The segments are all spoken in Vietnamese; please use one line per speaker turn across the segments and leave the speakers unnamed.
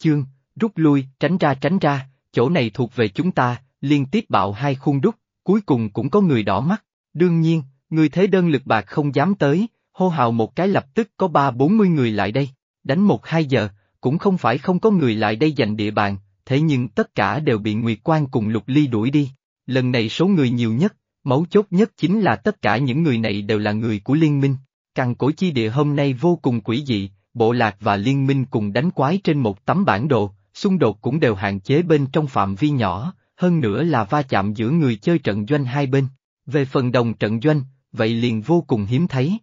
chương, rút lui, tránh ra tránh ra, chỗ này thuộc về chúng ta, liên tiếp bạo hai khuôn đúc, cuối cùng cũng có người đỏ mắt. Đương nhiên, người thế đơn lực bạc không dám tới, hô hào một cái lập tức có ba bốn mươi người lại đây, đánh một hai giờ, cũng không phải không có người lại đây giành địa bàn, thế nhưng tất cả đều bị Nguyệt Quan cùng Lục Ly đuổi đi. Lần này số người nhiều nhất, mấu chốt nhất chính là tất cả những người này đều là người của liên minh. Càng cổ chi địa hôm nay vô cùng quỷ dị, bộ lạc và liên minh cùng đánh quái trên một tấm bản đồ, xung đột cũng đều hạn chế bên trong phạm vi nhỏ, hơn nữa là va chạm giữa người chơi trận doanh hai bên. Về phần đồng trận doanh, vậy liền vô cùng hiếm thấy.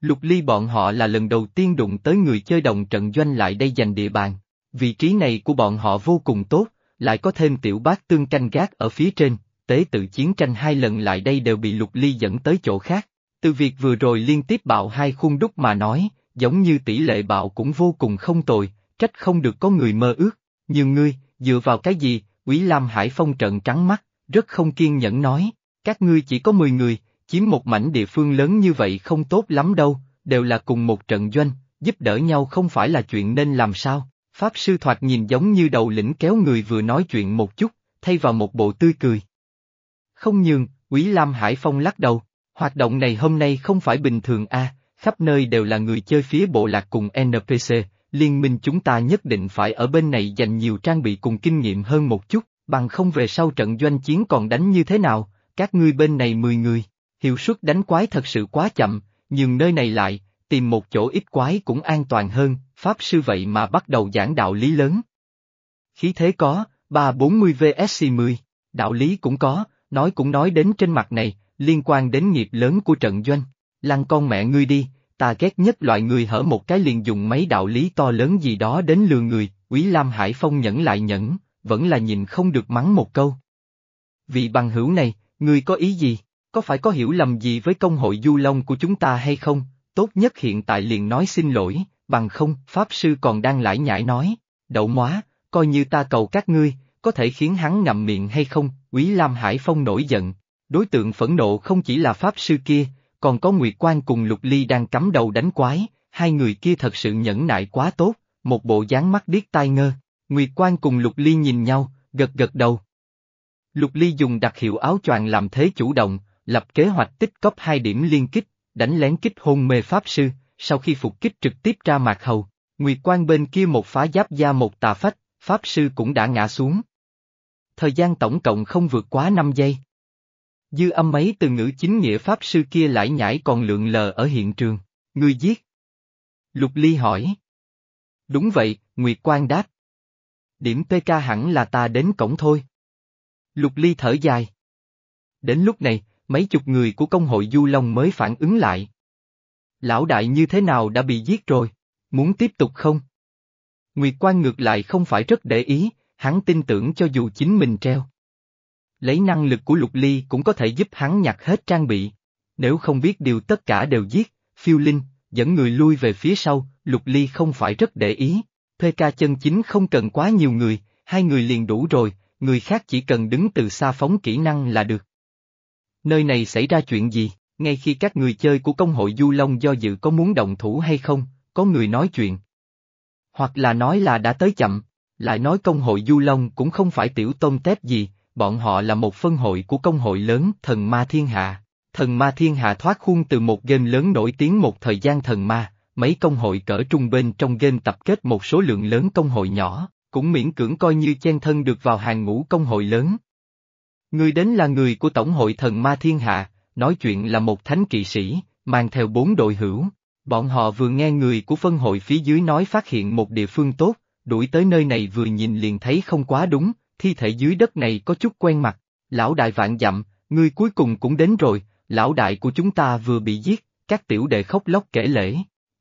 Lục ly bọn họ là lần đầu tiên đụng tới người chơi đồng trận doanh lại đây giành địa bàn. Vị trí này của bọn họ vô cùng tốt, lại có thêm tiểu bác tương canh gác ở phía trên, tế tự chiến tranh hai lần lại đây đều bị lục ly dẫn tới chỗ khác. Từ việc vừa rồi liên tiếp bạo hai khung đúc mà nói, giống như tỷ lệ bạo cũng vô cùng không tồi, trách không được có người mơ ước. Nhưng ngươi, dựa vào cái gì, Quý Lam Hải Phong trận trắng mắt, rất không kiên nhẫn nói, các ngươi chỉ có 10 người, chiếm một mảnh địa phương lớn như vậy không tốt lắm đâu, đều là cùng một trận doanh, giúp đỡ nhau không phải là chuyện nên làm sao. Pháp sư thoạt nhìn giống như đầu lĩnh kéo người vừa nói chuyện một chút, thay vào một bộ tươi cười. Không nhường, Quý Lam Hải Phong lắc đầu, hoạt động này hôm nay không phải bình thường a, khắp nơi đều là người chơi phía bộ lạc cùng NPC, liên minh chúng ta nhất định phải ở bên này dành nhiều trang bị cùng kinh nghiệm hơn một chút, bằng không về sau trận doanh chiến còn đánh như thế nào, các ngươi bên này 10 người, hiệu suất đánh quái thật sự quá chậm, nhưng nơi này lại, tìm một chỗ ít quái cũng an toàn hơn, Pháp sư vậy mà bắt đầu giảng đạo lý lớn. Khí thế có, 340 VSC 10, đạo lý cũng có, nói cũng nói đến trên mặt này, liên quan đến nghiệp lớn của trận doanh. Lăng con mẹ ngươi đi, ta ghét nhất loại người hở một cái liền dùng mấy đạo lý to lớn gì đó đến lừa người, Quý Lam Hải Phong nhẫn lại nhẫn, vẫn là nhìn không được mắng một câu. Vị bằng hữu này, ngươi có ý gì? Có phải có hiểu lầm gì với công hội du long của chúng ta hay không? Tốt nhất hiện tại liền nói xin lỗi, bằng không, Pháp Sư còn đang lải nhải nói, đậu móa, coi như ta cầu các ngươi, có thể khiến hắn ngậm miệng hay không, Quý Lam Hải Phong nổi giận. Đối tượng phẫn nộ không chỉ là Pháp Sư kia, còn có Nguyệt Quan cùng Lục Ly đang cắm đầu đánh quái, hai người kia thật sự nhẫn nại quá tốt, một bộ dáng mắt điếc tai ngơ. Nguyệt Quan cùng Lục Ly nhìn nhau, gật gật đầu. Lục Ly dùng đặc hiệu áo choàng làm thế chủ động, lập kế hoạch tích cóp hai điểm liên kích, đánh lén kích hôn mê Pháp Sư, sau khi phục kích trực tiếp ra mạc hầu, Nguyệt Quan bên kia một phá giáp da một tà phách, Pháp Sư cũng đã ngã xuống. Thời gian tổng cộng không vượt quá 5 giây. Dư âm mấy từ ngữ chính nghĩa Pháp Sư kia lại nhảy còn lượng lờ ở hiện trường, người giết. Lục Ly hỏi. Đúng vậy, Nguyệt quang đáp. Điểm PK hẳn là ta đến cổng thôi. Lục Ly thở dài. Đến lúc này, mấy chục người của công hội Du Long mới phản ứng lại. Lão đại như thế nào đã bị giết rồi? Muốn tiếp tục không? Nguyệt quang ngược lại không phải rất để ý, hắn tin tưởng cho dù chính mình treo. Lấy năng lực của Lục Ly cũng có thể giúp hắn nhặt hết trang bị. Nếu không biết điều tất cả đều giết, phiêu linh, dẫn người lui về phía sau, Lục Ly không phải rất để ý. PK chân chính không cần quá nhiều người, hai người liền đủ rồi, người khác chỉ cần đứng từ xa phóng kỹ năng là được. Nơi này xảy ra chuyện gì? ngay khi các người chơi của công hội Du Long do dự có muốn động thủ hay không, có người nói chuyện. Hoặc là nói là đã tới chậm, lại nói công hội Du Long cũng không phải tiểu tôm tép gì, bọn họ là một phân hội của công hội lớn Thần Ma Thiên Hạ. Thần Ma Thiên Hạ thoát khuôn từ một game lớn nổi tiếng một thời gian thần ma, mấy công hội cỡ trung bên trong game tập kết một số lượng lớn công hội nhỏ, cũng miễn cưỡng coi như chen thân được vào hàng ngũ công hội lớn. Người đến là người của Tổng hội Thần Ma Thiên Hạ, nói chuyện là một thánh kỵ sĩ, mang theo bốn đội hữu. Bọn họ vừa nghe người của phân hội phía dưới nói phát hiện một địa phương tốt, đuổi tới nơi này vừa nhìn liền thấy không quá đúng, thi thể dưới đất này có chút quen mặt. Lão đại vạn dặm, ngươi cuối cùng cũng đến rồi, lão đại của chúng ta vừa bị giết, các tiểu đệ khóc lóc kể lễ.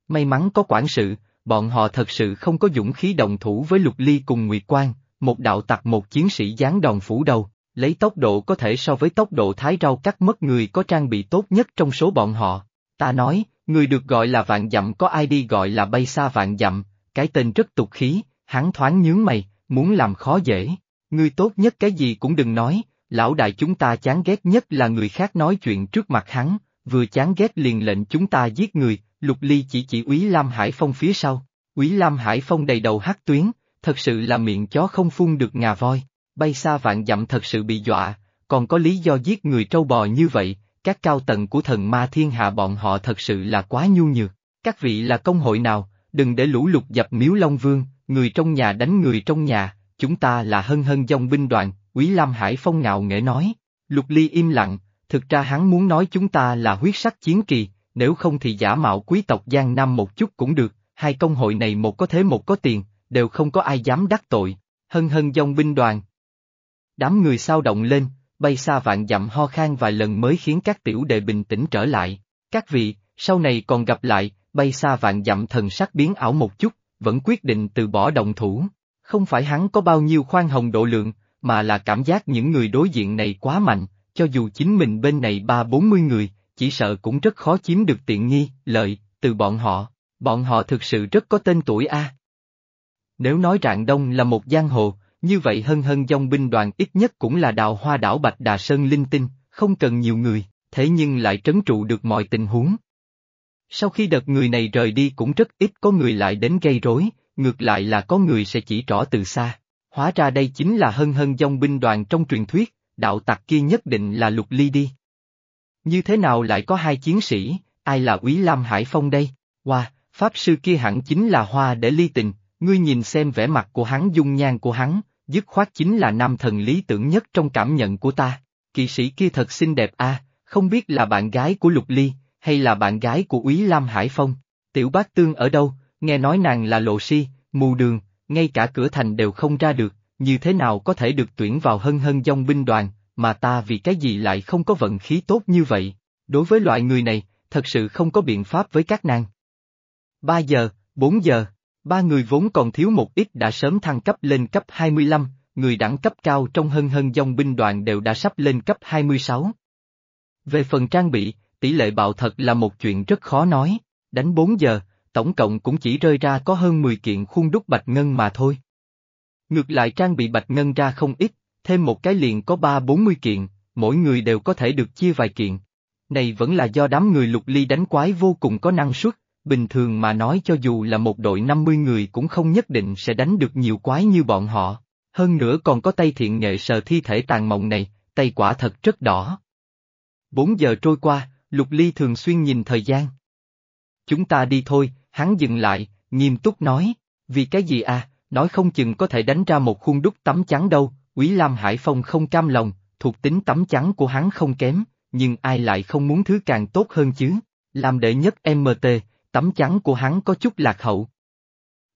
May mắn có quản sự, bọn họ thật sự không có dũng khí đồng thủ với Lục Ly cùng Nguyệt Quang, một đạo tặc một chiến sĩ giáng đòn phủ đầu, lấy tốc độ có thể so với tốc độ thái rau cắt mất người có trang bị tốt nhất trong số bọn họ. Ta nói, người được gọi là vạn dặm có ai đi gọi là bay xa vạn dặm, cái tên rất tục khí, hắn thoáng nhướng mày, muốn làm khó dễ. Ngươi tốt nhất cái gì cũng đừng nói, lão đại chúng ta chán ghét nhất là người khác nói chuyện trước mặt hắn, vừa chán ghét liền lệnh chúng ta giết người, lục ly chỉ chỉ úy Lam Hải Phong phía sau. Úy Lam Hải Phong đầy đầu hát tuyến, thật sự là miệng chó không phun được ngà voi, bay xa vạn dặm thật sự bị dọa, còn có lý do giết người trâu bò như vậy, các cao tầng của thần ma thiên hạ bọn họ thật sự là quá nhu nhược. Các vị là công hội nào, đừng để lũ lục dập miếu Long Vương, người trong nhà đánh người trong nhà, chúng ta là hân hân dòng binh đoàn, Quý Lam Hải Phong ngạo nghễ nói. Lục Ly im lặng, thực ra hắn muốn nói chúng ta là huyết sắc chiến kỳ, nếu không thì giả mạo quý tộc Giang Nam một chút cũng được, hai công hội này một có thế một có tiền, đều không có ai dám đắc tội, hân hân dòng binh đoàn. Đám người sao động lên, bay xa vạn dặm ho khan vài lần mới khiến các tiểu đệ bình tĩnh trở lại. Các vị, sau này còn gặp lại, bay xa vạn dặm thần sắc biến ảo một chút, vẫn quyết định từ bỏ đồng thủ. Không phải hắn có bao nhiêu khoan hồng độ lượng, mà là cảm giác những người đối diện này quá mạnh, cho dù chính mình bên này ba bốn mươi người, chỉ sợ cũng rất khó chiếm được tiện nghi, lợi, từ bọn họ. Bọn họ thực sự rất có tên tuổi a. Nếu nói Rạng Đông là một giang hồ, như vậy hân hân dòng binh đoàn ít nhất cũng là đào hoa đảo Bạch Đà Sơn linh tinh, không cần nhiều người, thế nhưng lại trấn trụ được mọi tình huống. Sau khi đợt người này rời đi cũng rất ít có người lại đến gây rối, ngược lại là có người sẽ chỉ rõ từ xa. Hóa ra đây chính là hân hân dòng binh đoàn trong truyền thuyết, đạo tặc kia nhất định là lục ly đi. Như thế nào lại có hai chiến sĩ, ai là Úy Lam Hải Phong đây? Wow, Pháp sư kia hẳn chính là hoa để ly tình, ngươi nhìn xem vẻ mặt của hắn dung nhan của hắn, dứt khoát chính là nam thần lý tưởng nhất trong cảm nhận của ta. Kỵ sĩ kia thật xinh đẹp a, không biết là bạn gái của Lục Ly, hay là bạn gái của Úy Lam Hải Phong. Tiểu bác tương ở đâu, nghe nói nàng là lộ si, mù đường, ngay cả cửa thành đều không ra được, như thế nào có thể được tuyển vào hân hân dòng binh đoàn, mà ta vì cái gì lại không có vận khí tốt như vậy. Đối với loại người này, thật sự không có biện pháp với các nàng. 3 giờ, 4 giờ, ba người vốn còn thiếu một ít đã sớm thăng cấp lên cấp 25, người đẳng cấp cao trong hân hân dòng binh đoàn đều đã sắp lên cấp 26. Về phần trang bị, tỷ lệ bạo thật là một chuyện rất khó nói, đánh 4 giờ, tổng cộng cũng chỉ rơi ra có hơn 10 kiện khuôn đúc bạch ngân mà thôi. Ngược lại trang bị bạch ngân ra không ít, thêm một cái liền có 3-40 kiện, mỗi người đều có thể được chia vài kiện. Này vẫn là do đám người lục ly đánh quái vô cùng có năng suất, bình thường mà nói cho dù là một đội 50 người cũng không nhất định sẽ đánh được nhiều quái như bọn họ. Hơn nữa còn có tay thiện nghệ sờ thi thể tàn mộng này, tay quả thật rất đỏ. 4 giờ trôi qua, Lục Ly thường xuyên nhìn thời gian. Chúng ta đi thôi, hắn dừng lại, nghiêm túc nói, vì cái gì à, nói không chừng có thể đánh ra một khuôn đúc tấm chắn đâu, Quý Lam Hải Phong không cam lòng, thuộc tính tấm chắn của hắn không kém, nhưng ai lại không muốn thứ càng tốt hơn chứ, làm đệ nhất MT, tấm chắn của hắn có chút lạc hậu.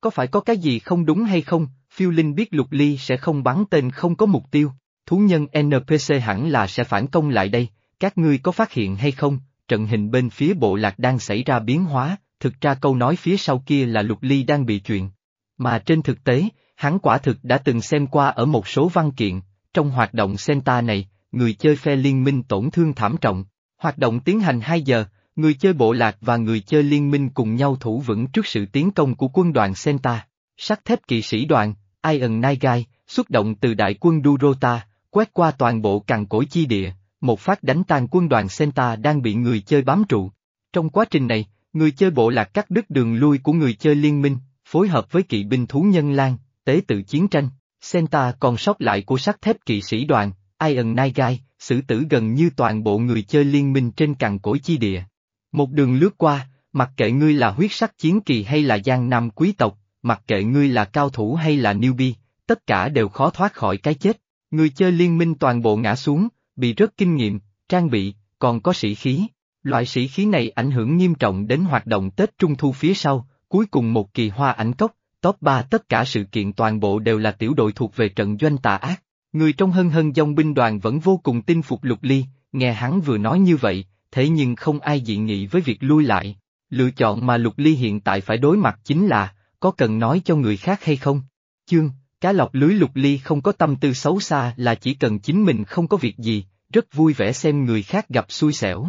Có phải có cái gì không đúng hay không, phiêu linh biết lục ly sẽ không bắn tên không có mục tiêu, thú nhân NPC hẳn là sẽ phản công lại đây, các ngươi có phát hiện hay không, trận hình bên phía bộ lạc đang xảy ra biến hóa, thực ra câu nói phía sau kia là lục ly đang bị chuyện. Mà trên thực tế, hắn quả thực đã từng xem qua ở một số văn kiện, trong hoạt động Senta này, người chơi phe liên minh tổn thương thảm trọng. Hoạt động tiến hành 2 giờ, người chơi bộ lạc và người chơi liên minh cùng nhau thủ vững trước sự tiến công của quân đoàn Senta. Sắt thép kỵ sĩ đoàn, Iron Naigai, xuất động từ đại quân Durota, quét qua toàn bộ cằn cỗi chi địa, một phát đánh tan quân đoàn Senta đang bị người chơi bám trụ. Trong quá trình này, người chơi bộ lạc cắt đứt đường lui của người chơi liên minh, phối hợp với kỵ binh thú nhân lan, tế tự chiến tranh, Senta còn sót lại của sắt thép kỵ sĩ đoàn, Iron Naigai, xử tử gần như toàn bộ người chơi liên minh trên cằn cỗi chi địa. Một đường lướt qua, mặc kệ ngươi là huyết sắc chiến kỳ hay là giang nam quý tộc, mặc kệ ngươi là cao thủ hay là newbie, tất cả đều khó thoát khỏi cái chết. Người chơi liên minh toàn bộ ngã xuống, bị rất kinh nghiệm, trang bị, còn có sĩ khí. Loại sĩ khí này ảnh hưởng nghiêm trọng đến hoạt động Tết Trung Thu phía sau, cuối cùng một kỳ hoa ảnh cốc, top 3 tất cả sự kiện toàn bộ đều là tiểu đội thuộc về trận doanh tà ác. Người trong hân hân dòng binh đoàn vẫn vô cùng tin phục lục ly, nghe hắn vừa nói như vậy, thế nhưng không ai dị nghị với việc lui lại. Lựa chọn mà Lục Ly hiện tại phải đối mặt chính là, có cần nói cho người khác hay không? Chương, cá lọc lưới Lục Ly không có tâm tư xấu xa là chỉ cần chính mình không có việc gì, rất vui vẻ xem người khác gặp xui xẻo.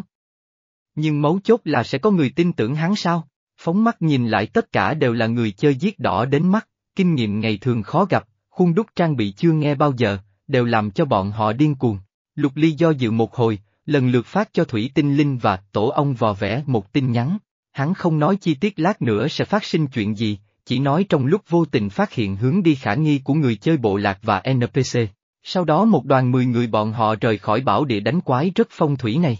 Nhưng mấu chốt là sẽ có người tin tưởng hắn sao? Phóng mắt nhìn lại tất cả đều là người chơi giết đỏ đến mắt, kinh nghiệm ngày thường khó gặp, khuôn đúc trang bị chưa nghe bao giờ, đều làm cho bọn họ điên cuồng. Lục Ly do dự một hồi, lần lượt phát cho Thủy Tinh Linh và Tổ ông vò vẽ một tin nhắn. Hắn không nói chi tiết lát nữa sẽ phát sinh chuyện gì, chỉ nói trong lúc vô tình phát hiện hướng đi khả nghi của người chơi bộ lạc và NPC. Sau đó một đoàn 10 người bọn họ rời khỏi bảo địa đánh quái rất phong thủy này.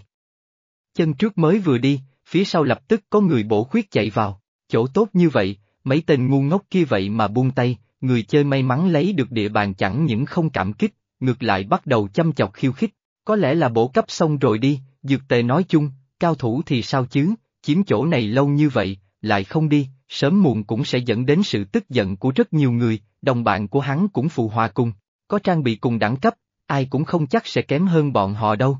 Chân trước mới vừa đi, phía sau lập tức có người bổ khuyết chạy vào, chỗ tốt như vậy, mấy tên ngu ngốc kia vậy mà buông tay, người chơi may mắn lấy được địa bàn chẳng những không cảm kích, ngược lại bắt đầu chăm chọc khiêu khích, có lẽ là bổ cấp xong rồi đi, dược tề nói chung, cao thủ thì sao chứ, chiếm chỗ này lâu như vậy, lại không đi, sớm muộn cũng sẽ dẫn đến sự tức giận của rất nhiều người, đồng bạn của hắn cũng phù hòa cùng, có trang bị cùng đẳng cấp, ai cũng không chắc sẽ kém hơn bọn họ đâu.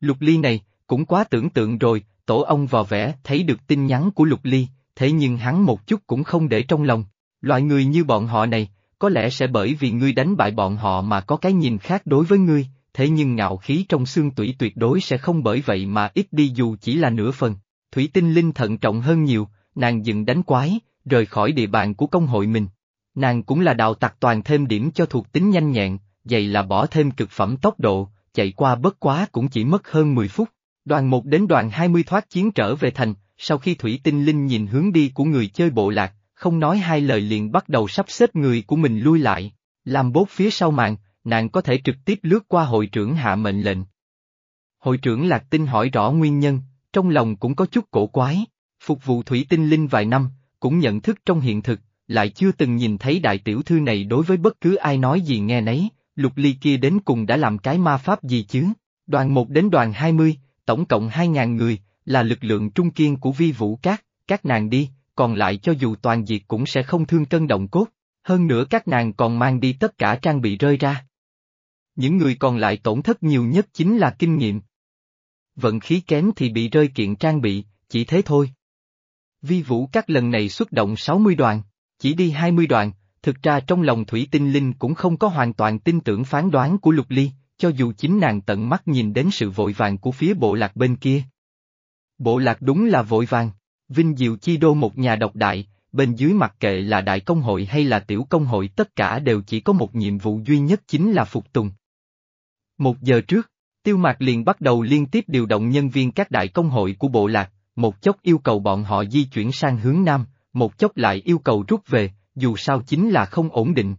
Lục Ly này, cũng quá tưởng tượng rồi, tổ ông vò vẽ thấy được tin nhắn của Lục Ly, thế nhưng hắn một chút cũng không để trong lòng. Loại người như bọn họ này, có lẽ sẽ bởi vì ngươi đánh bại bọn họ mà có cái nhìn khác đối với ngươi, thế nhưng ngạo khí trong xương tủy tuyệt đối sẽ không bởi vậy mà ít đi dù chỉ là nửa phần. Thủy tinh linh thận trọng hơn nhiều, nàng dừng đánh quái, rời khỏi địa bàn của công hội mình. Nàng cũng là đạo tặc toàn thêm điểm cho thuộc tính nhanh nhẹn, vậy là bỏ thêm cực phẩm tốc độ, chạy qua bất quá cũng chỉ mất hơn 10 phút. Đoàn 1 đến đoàn 20 thoát chiến trở về thành, sau khi Thủy Tinh Linh nhìn hướng đi của người chơi bộ lạc, không nói hai lời liền bắt đầu sắp xếp người của mình lui lại. Làm bốt phía sau màn, nàng có thể trực tiếp lướt qua hội trưởng hạ mệnh lệnh. Hội trưởng Lạc Tinh hỏi rõ nguyên nhân, trong lòng cũng có chút cổ quái, phục vụ Thủy Tinh Linh vài năm, cũng nhận thức trong hiện thực, lại chưa từng nhìn thấy đại tiểu thư này đối với bất cứ ai nói gì nghe nấy, lục ly kia đến cùng đã làm cái ma pháp gì chứ. Đoàn 1 đến đoàn 20, tổng cộng 2.000 người, là lực lượng trung kiên của vi vũ Các, các nàng đi, còn lại cho dù toàn diệt cũng sẽ không thương cân động cốt, hơn nữa các nàng còn mang đi tất cả trang bị rơi ra. Những người còn lại tổn thất nhiều nhất chính là kinh nghiệm. Vận khí kém thì bị rơi kiện trang bị, chỉ thế thôi. Vi vũ các lần này xuất động 60 đoàn, chỉ đi 20 đoàn, thực ra trong lòng Thủy Tinh Linh cũng không có hoàn toàn tin tưởng phán đoán của Lục Ly, cho dù chính nàng tận mắt nhìn đến sự vội vàng của phía bộ lạc bên kia. Bộ lạc đúng là vội vàng, Vinh Diệu Chi Đô một nhà độc đại, bên dưới mặc kệ là đại công hội hay là tiểu công hội tất cả đều chỉ có một nhiệm vụ duy nhất chính là phục tùng. Một giờ trước, Tiêu Mạc liền bắt đầu liên tiếp điều động nhân viên các đại công hội của bộ lạc, một chốc yêu cầu bọn họ di chuyển sang hướng Nam, một chốc lại yêu cầu rút về, dù sao chính là không ổn định.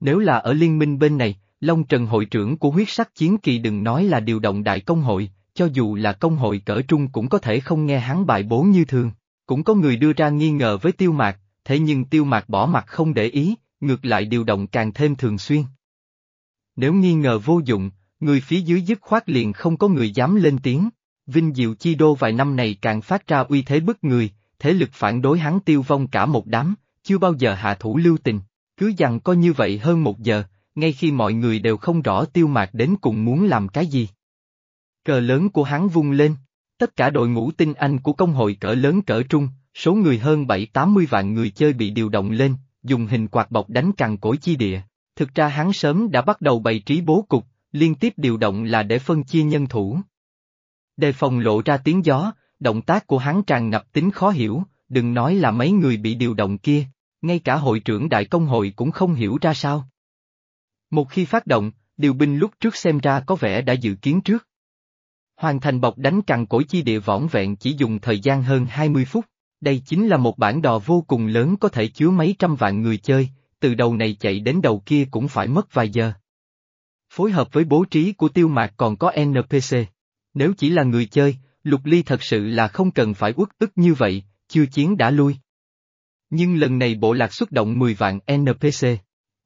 Nếu là ở liên minh bên này, Long Trần hội trưởng của huyết sắc chiến kỳ đừng nói là điều động đại công hội, cho dù là công hội cỡ trung cũng có thể không nghe hắn bài bố như thường. Cũng có người đưa ra nghi ngờ với tiêu mạc, thế nhưng tiêu mạc bỏ mặt không để ý, ngược lại điều động càng thêm thường xuyên. Nếu nghi ngờ vô dụng, người phía dưới dứt khoát liền không có người dám lên tiếng. Vinh Diệu Chi Đô vài năm này càng phát ra uy thế bức người, thế lực phản đối hắn tiêu vong cả một đám, chưa bao giờ hạ thủ lưu tình. Cứ dằn có như vậy hơn một giờ, ngay khi mọi người đều không rõ tiêu mạc đến cùng muốn làm cái gì. Cờ lớn của hắn vung lên, tất cả đội ngũ tinh anh của công hội cỡ lớn cỡ trung, số người hơn 7-80 vạn người chơi bị điều động lên, dùng hình quạt bọc đánh cằn cối chi địa. Thực ra hắn sớm đã bắt đầu bày trí bố cục, liên tiếp điều động là để phân chia nhân thủ. Đề phòng lộ ra tiếng gió, động tác của hắn tràn ngập tính khó hiểu, đừng nói là mấy người bị điều động kia, ngay cả hội trưởng đại công hội cũng không hiểu ra sao. Một khi phát động, điều binh lúc trước xem ra có vẻ đã dự kiến trước. Hoàn thành bọc đánh cằn cổ chi địa võn vẹn chỉ dùng thời gian hơn 20 phút, đây chính là một bản đò vô cùng lớn có thể chứa mấy trăm vạn người chơi, từ đầu này chạy đến đầu kia cũng phải mất vài giờ. Phối hợp với bố trí của tiêu mạc còn có NPC. Nếu chỉ là người chơi, Lục Ly thật sự là không cần phải uất ức như vậy, chưa chiến đã lui. Nhưng lần này bộ lạc xuất động 10 vạn NPC,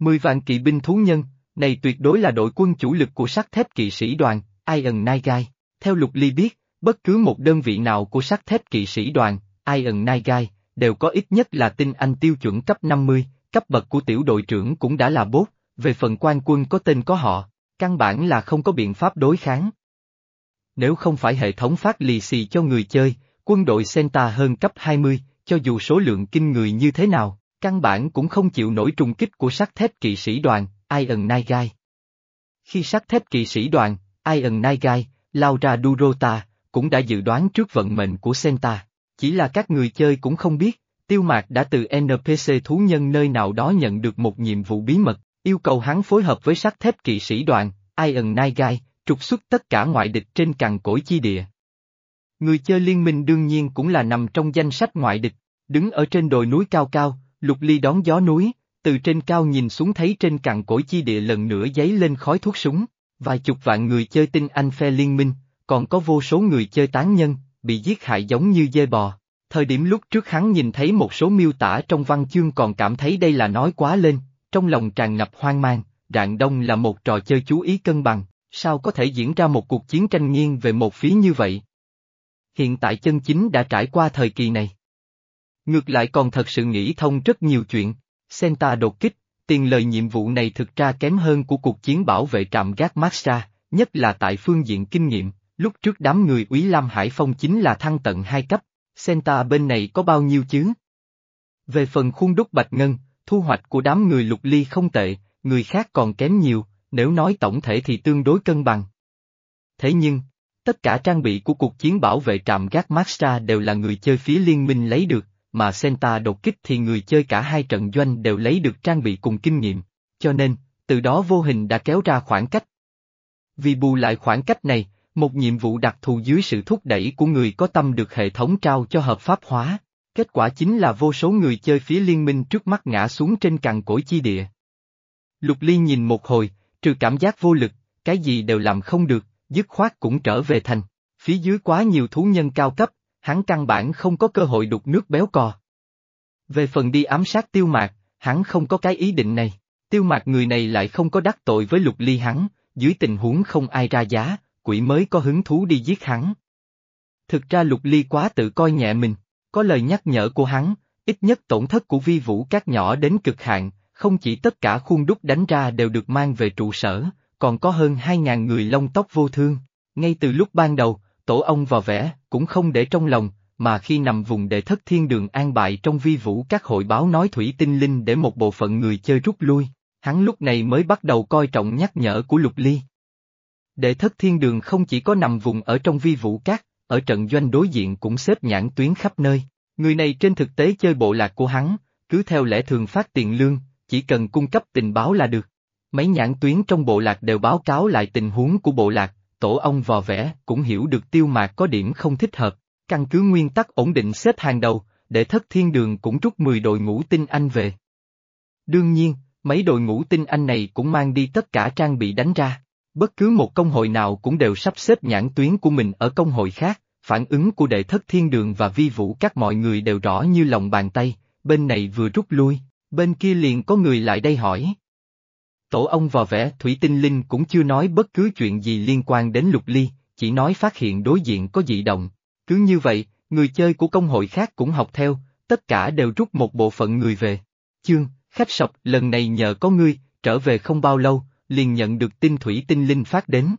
10 vạn kỵ binh thú nhân, này tuyệt đối là đội quân chủ lực của sắt thép kỵ sĩ đoàn, Iron Naigai. Theo Lục Ly biết, bất cứ một đơn vị nào của sắt thép kỵ sĩ đoàn, Iron Naigai, đều có ít nhất là tinh anh tiêu chuẩn cấp 50, cấp bậc của tiểu đội trưởng cũng đã là bốt, về phần quan quân có tên có họ, căn bản là không có biện pháp đối kháng. Nếu không phải hệ thống phát lì xì cho người chơi, quân đội Senta hơn cấp 20, cho dù số lượng kinh người như thế nào, căn bản cũng không chịu nổi trùng kích của sắt thép kỵ sĩ đoàn, Iron Naigai. Khi sắt thép kỵ sĩ đoàn, Iron Naigai, lao ra Durota, cũng đã dự đoán trước vận mệnh của Senta. Chỉ là các người chơi cũng không biết, Tiêu Mạc đã từ NPC thú nhân nơi nào đó nhận được một nhiệm vụ bí mật, yêu cầu hắn phối hợp với sắt thép kỵ sĩ đoàn, Iron Naigai, trục xuất tất cả ngoại địch trên cằn cỗi chi địa. Người chơi liên minh đương nhiên cũng là nằm trong danh sách ngoại địch, đứng ở trên đồi núi cao cao, Lục Ly đón gió núi, từ trên cao nhìn xuống thấy trên cạn cổi chi địa lần nữa giấy lên khói thuốc súng, vài chục vạn người chơi tinh anh phe liên minh, còn có vô số người chơi tán nhân, bị giết hại giống như dê bò. Thời điểm lúc trước hắn nhìn thấy một số miêu tả trong văn chương còn cảm thấy đây là nói quá lên, trong lòng tràn ngập hoang mang, rạng đông là một trò chơi chú ý cân bằng, sao có thể diễn ra một cuộc chiến tranh nghiêng về một phía như vậy? Hiện tại chân chính đã trải qua thời kỳ này. Ngược lại còn thật sự nghĩ thông rất nhiều chuyện, Senta đột kích, tiền lời nhiệm vụ này thực ra kém hơn của cuộc chiến bảo vệ trạm gác Maxa, nhất là tại phương diện kinh nghiệm, lúc trước đám người úy Lam Hải Phong chính là thăng tận hai cấp, Senta bên này có bao nhiêu chứ? Về phần khuôn đúc bạch ngân, thu hoạch của đám người lục ly không tệ, người khác còn kém nhiều, nếu nói tổng thể thì tương đối cân bằng. Thế nhưng, tất cả trang bị của cuộc chiến bảo vệ trạm gác Maxra đều là người chơi phía liên minh lấy được, mà Senta đột kích thì người chơi cả hai trận doanh đều lấy được trang bị cùng kinh nghiệm, cho nên, từ đó vô hình đã kéo ra khoảng cách. Vì bù lại khoảng cách này, một nhiệm vụ đặc thù dưới sự thúc đẩy của người có tâm được hệ thống trao cho hợp pháp hóa. Kết quả chính là vô số người chơi phía liên minh trước mắt ngã xuống trên cằn cỗi chi địa. Lục Ly nhìn một hồi, trừ cảm giác vô lực, cái gì đều làm không được, dứt khoát cũng trở về thành. Phía dưới quá nhiều thú nhân cao cấp, hắn căn bản không có cơ hội đục nước béo cò. Về phần đi ám sát tiêu mạc, hắn không có cái ý định này. Tiêu mạc người này lại không có đắc tội với lục ly hắn, dưới tình huống không ai ra giá, quỷ mới có hứng thú đi giết hắn. Thực ra lục ly quá tự coi nhẹ mình, có lời nhắc nhở của hắn, ít nhất tổn thất của vi vũ các nhỏ đến cực hạn, không chỉ tất cả khuôn đúc đánh ra đều được mang về trụ sở, còn có hơn 2.000 người lông tóc vô thương. Ngay từ lúc ban đầu, tổ ông vào vẽ, cũng không để trong lòng, mà khi nằm vùng đệ thất thiên đường an bại trong vi vũ các hội báo nói thủy tinh linh để một bộ phận người chơi rút lui, hắn lúc này mới bắt đầu coi trọng nhắc nhở của lục ly. Đệ thất thiên đường không chỉ có nằm vùng ở trong vi vũ các, ở trận doanh đối diện cũng xếp nhãn tuyến khắp nơi, người này trên thực tế chơi bộ lạc của hắn, cứ theo lẽ thường phát tiền lương, chỉ cần cung cấp tình báo là được. Mấy nhãn tuyến trong bộ lạc đều báo cáo lại tình huống của bộ lạc, tổ ông vò vẽ cũng hiểu được tiêu mạc có điểm không thích hợp, căn cứ nguyên tắc ổn định xếp hàng đầu, để thất thiên đường cũng rút 10 đội ngũ tinh anh về. Đương nhiên, mấy đội ngũ tinh anh này cũng mang đi tất cả trang bị đánh ra, bất cứ một công hội nào cũng đều sắp xếp nhãn tuyến của mình ở công hội khác, phản ứng của đệ thất thiên đường và vi vũ các mọi người đều rõ như lòng bàn tay, bên này vừa rút lui, bên kia liền có người lại đây hỏi. Tổ ông vò vẽ Thủy Tinh Linh cũng chưa nói bất cứ chuyện gì liên quan đến lục ly, chỉ nói phát hiện đối diện có dị động. Cứ như vậy, người chơi của công hội khác cũng học theo, tất cả đều rút một bộ phận người về. Chương, khách sọc, lần này nhờ có ngươi, trở về không bao lâu, liền nhận được tin Thủy Tinh Linh phát đến.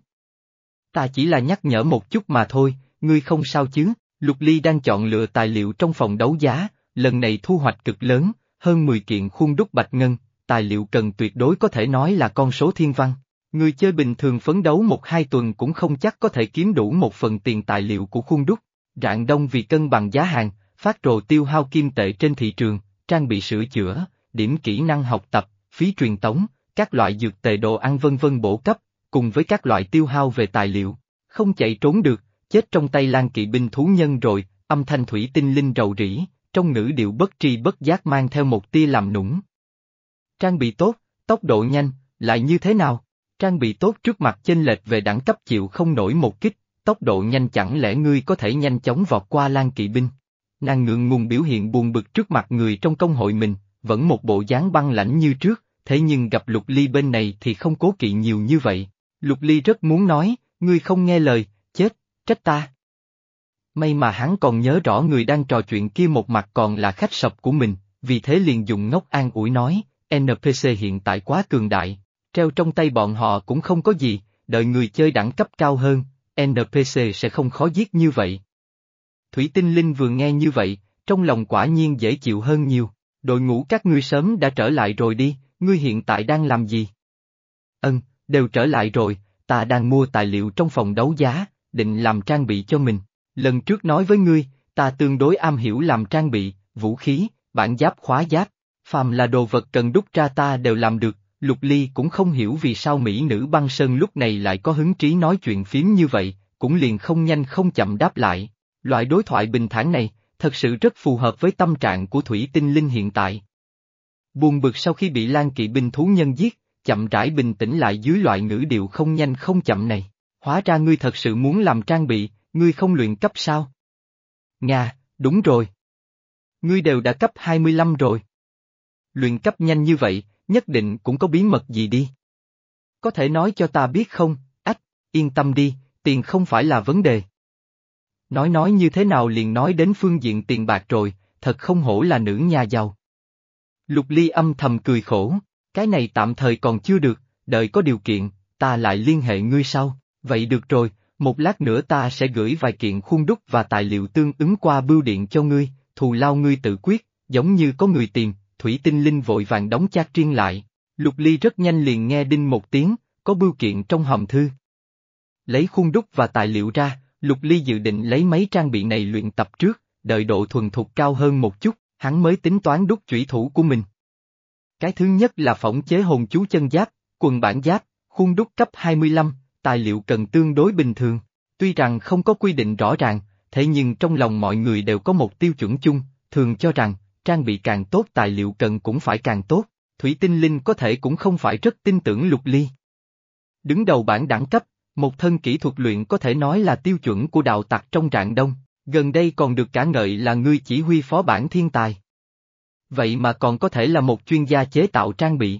Ta chỉ là nhắc nhở một chút mà thôi, ngươi không sao chứ, Lục Ly đang chọn lựa tài liệu trong phòng đấu giá, lần này thu hoạch cực lớn, hơn 10 kiện khuôn đúc bạch ngân, tài liệu cần tuyệt đối có thể nói là con số thiên văn. Người chơi bình thường phấn đấu một hai tuần cũng không chắc có thể kiếm đủ một phần tiền tài liệu của khuôn đúc. Rạng đông vì cân bằng giá hàng, phát rồ tiêu hao kim tệ trên thị trường, trang bị sửa chữa, điểm kỹ năng học tập, phí truyền tống, các loại dược tệ đồ ăn vân vân bổ cấp, cùng với các loại tiêu hao về tài liệu. Không chạy trốn được, chết trong tay lan kỵ binh thú nhân rồi, âm thanh thủy tinh linh rầu rĩ, trong ngữ điệu bất tri bất giác mang theo một tia làm nũng. Trang bị tốt, tốc độ nhanh, lại như thế nào? Trang bị tốt trước mặt chênh lệch về đẳng cấp chịu không nổi một kích, tốc độ nhanh chẳng lẽ ngươi có thể nhanh chóng vọt qua lan kỵ binh? Nàng ngượng ngùng biểu hiện buồn bực trước mặt người trong công hội mình, vẫn một bộ dáng băng lãnh như trước, thế nhưng gặp Lục Ly bên này thì không cố kỵ nhiều như vậy. Lục Ly rất muốn nói, ngươi không nghe lời, chết, trách ta. May mà hắn còn nhớ rõ người đang trò chuyện kia một mặt còn là khách sập của mình, vì thế liền dùng ngốc an ủi nói, NPC hiện tại quá cường đại, treo trong tay bọn họ cũng không có gì, đợi người chơi đẳng cấp cao hơn, NPC sẽ không khó giết như vậy. Thủy Tinh Linh vừa nghe như vậy, trong lòng quả nhiên dễ chịu hơn nhiều, đội ngũ các ngươi sớm đã trở lại rồi đi, ngươi hiện tại đang làm gì? Ân, đều trở lại rồi, ta đang mua tài liệu trong phòng đấu giá, định làm trang bị cho mình. Lần trước nói với ngươi, ta tương đối am hiểu làm trang bị, vũ khí, bản giáp khóa giáp, phàm là đồ vật cần đúc ra ta đều làm được, Lục Ly cũng không hiểu vì sao Mỹ nữ băng sơn lúc này lại có hứng trí nói chuyện phím như vậy, cũng liền không nhanh không chậm đáp lại. Loại đối thoại bình thản này, thật sự rất phù hợp với tâm trạng của Thủy Tinh Linh hiện tại. Buồn bực sau khi bị Lan kỵ binh thú nhân giết, chậm rãi bình tĩnh lại dưới loại ngữ điệu không nhanh không chậm này. Hóa ra ngươi thật sự muốn làm trang bị, ngươi không luyện cấp sao? Nga, đúng rồi. Ngươi đều đã cấp 25 rồi. Luyện cấp nhanh như vậy, nhất định cũng có bí mật gì đi. Có thể nói cho ta biết không, ách, yên tâm đi, tiền không phải là vấn đề. Nói nói như thế nào liền nói đến phương diện tiền bạc rồi, thật không hổ là nữ nhà giàu. Lục Ly âm thầm cười khổ, cái này tạm thời còn chưa được, đợi có điều kiện, ta lại liên hệ ngươi sau, vậy được rồi, một lát nữa ta sẽ gửi vài kiện khuôn đúc và tài liệu tương ứng qua bưu điện cho ngươi, thù lao ngươi tự quyết, giống như có người tìm, Thủy Tinh Linh vội vàng đóng chát riêng lại. Lục Ly rất nhanh liền nghe đinh một tiếng, có bưu kiện trong hòm thư. Lấy khuôn đúc và tài liệu ra, Lục Ly dự định lấy mấy trang bị này luyện tập trước, đợi độ thuần thục cao hơn một chút, hắn mới tính toán đúc chủy thủ của mình. Cái thứ nhất là phỏng chế hồn chú chân giáp, quần bản giáp, khuôn đúc cấp 25, tài liệu cần tương đối bình thường. Tuy rằng không có quy định rõ ràng, thế nhưng trong lòng mọi người đều có một tiêu chuẩn chung, thường cho rằng, trang bị càng tốt tài liệu cần cũng phải càng tốt, Thủy Tinh Linh có thể cũng không phải rất tin tưởng lục ly. Đứng đầu bản đẳng cấp, một thân kỹ thuật luyện có thể nói là tiêu chuẩn của đạo tặc trong trạng đông, gần đây còn được cả ngợi là người chỉ huy phó bản thiên tài. Vậy mà còn có thể là một chuyên gia chế tạo trang bị.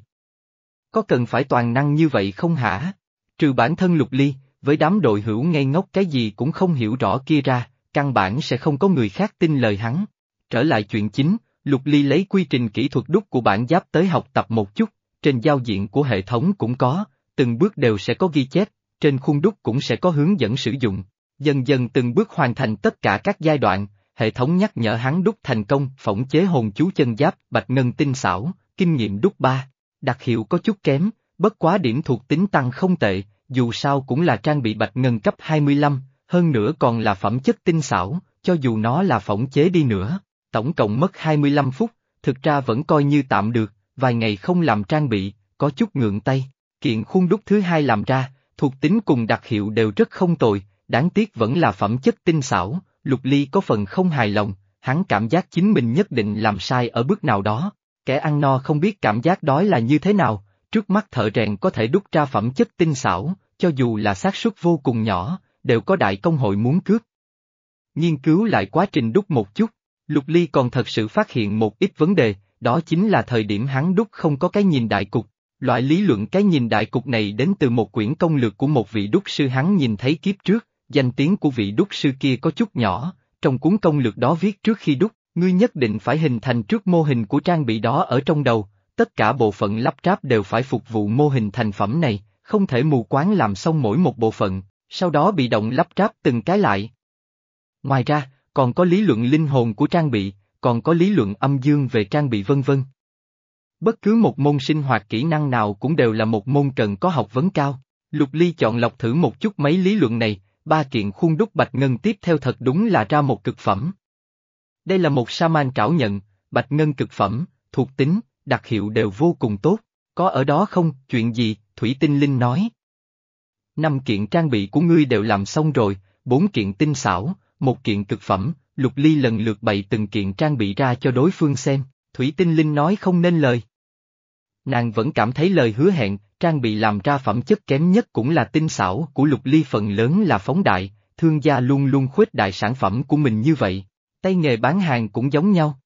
Có cần phải toàn năng như vậy không hả? Trừ bản thân lục ly, với đám đội hữu ngây ngốc cái gì cũng không hiểu rõ kia ra, căn bản sẽ không có người khác tin lời hắn. Trở lại chuyện chính, Lục Ly lấy quy trình kỹ thuật đúc của bản giáp tới học tập một chút, trên giao diện của hệ thống cũng có, từng bước đều sẽ có ghi chép, trên khuôn đúc cũng sẽ có hướng dẫn sử dụng. Dần dần từng bước hoàn thành tất cả các giai đoạn, hệ thống nhắc nhở hắn đúc thành công, phỏng chế hồn chú chân giáp, bạch ngân tinh xảo, kinh nghiệm đúc 3. Đặc hiệu có chút kém, bất quá điểm thuộc tính tăng không tệ, dù sao cũng là trang bị bạch ngân cấp 25, hơn nữa còn là phẩm chất tinh xảo, cho dù nó là phỏng chế đi nữa tổng cộng mất 25 phút, thực ra vẫn coi như tạm được, vài ngày không làm trang bị, có chút ngượng tay. Kiện khuôn đúc thứ hai làm ra, thuộc tính cùng đặc hiệu đều rất không tồi, đáng tiếc vẫn là phẩm chất tinh xảo, lục ly có phần không hài lòng, hắn cảm giác chính mình nhất định làm sai ở bước nào đó. Kẻ ăn no không biết cảm giác đói là như thế nào, trước mắt thợ rèn có thể đúc ra phẩm chất tinh xảo, cho dù là xác suất vô cùng nhỏ, đều có đại công hội muốn cướp. Nghiên cứu lại quá trình đúc một chút, Lục Ly còn thật sự phát hiện một ít vấn đề, đó chính là thời điểm hắn đúc không có cái nhìn đại cục. Loại lý luận cái nhìn đại cục này đến từ một quyển công lược của một vị đúc sư hắn nhìn thấy kiếp trước, danh tiếng của vị đúc sư kia có chút nhỏ, trong cuốn công lược đó viết trước khi đúc, ngươi nhất định phải hình thành trước mô hình của trang bị đó ở trong đầu, tất cả bộ phận lắp ráp đều phải phục vụ mô hình thành phẩm này, không thể mù quáng làm xong mỗi một bộ phận, sau đó bị động lắp ráp từng cái lại. Ngoài ra, còn có lý luận linh hồn của trang bị, còn có lý luận âm dương về trang bị vân vân. Bất cứ một môn sinh hoạt kỹ năng nào cũng đều là một môn cần có học vấn cao. Lục Ly chọn lọc thử một chút mấy lý luận này, ba kiện khuôn đúc bạch ngân tiếp theo thật đúng là ra một cực phẩm. Đây là một sa man trảo nhận, bạch ngân cực phẩm, thuộc tính, đặc hiệu đều vô cùng tốt. Có ở đó không, chuyện gì, Thủy Tinh Linh nói. Năm kiện trang bị của ngươi đều làm xong rồi, bốn kiện tinh xảo, một kiện cực phẩm, Lục Ly lần lượt bày từng kiện trang bị ra cho đối phương xem, Thủy Tinh Linh nói không nên lời. Nàng vẫn cảm thấy lời hứa hẹn, trang bị làm ra phẩm chất kém nhất cũng là tinh xảo của Lục Ly phần lớn là phóng đại, thương gia luôn luôn khuếch đại sản phẩm của mình như vậy, tay nghề bán hàng cũng giống nhau.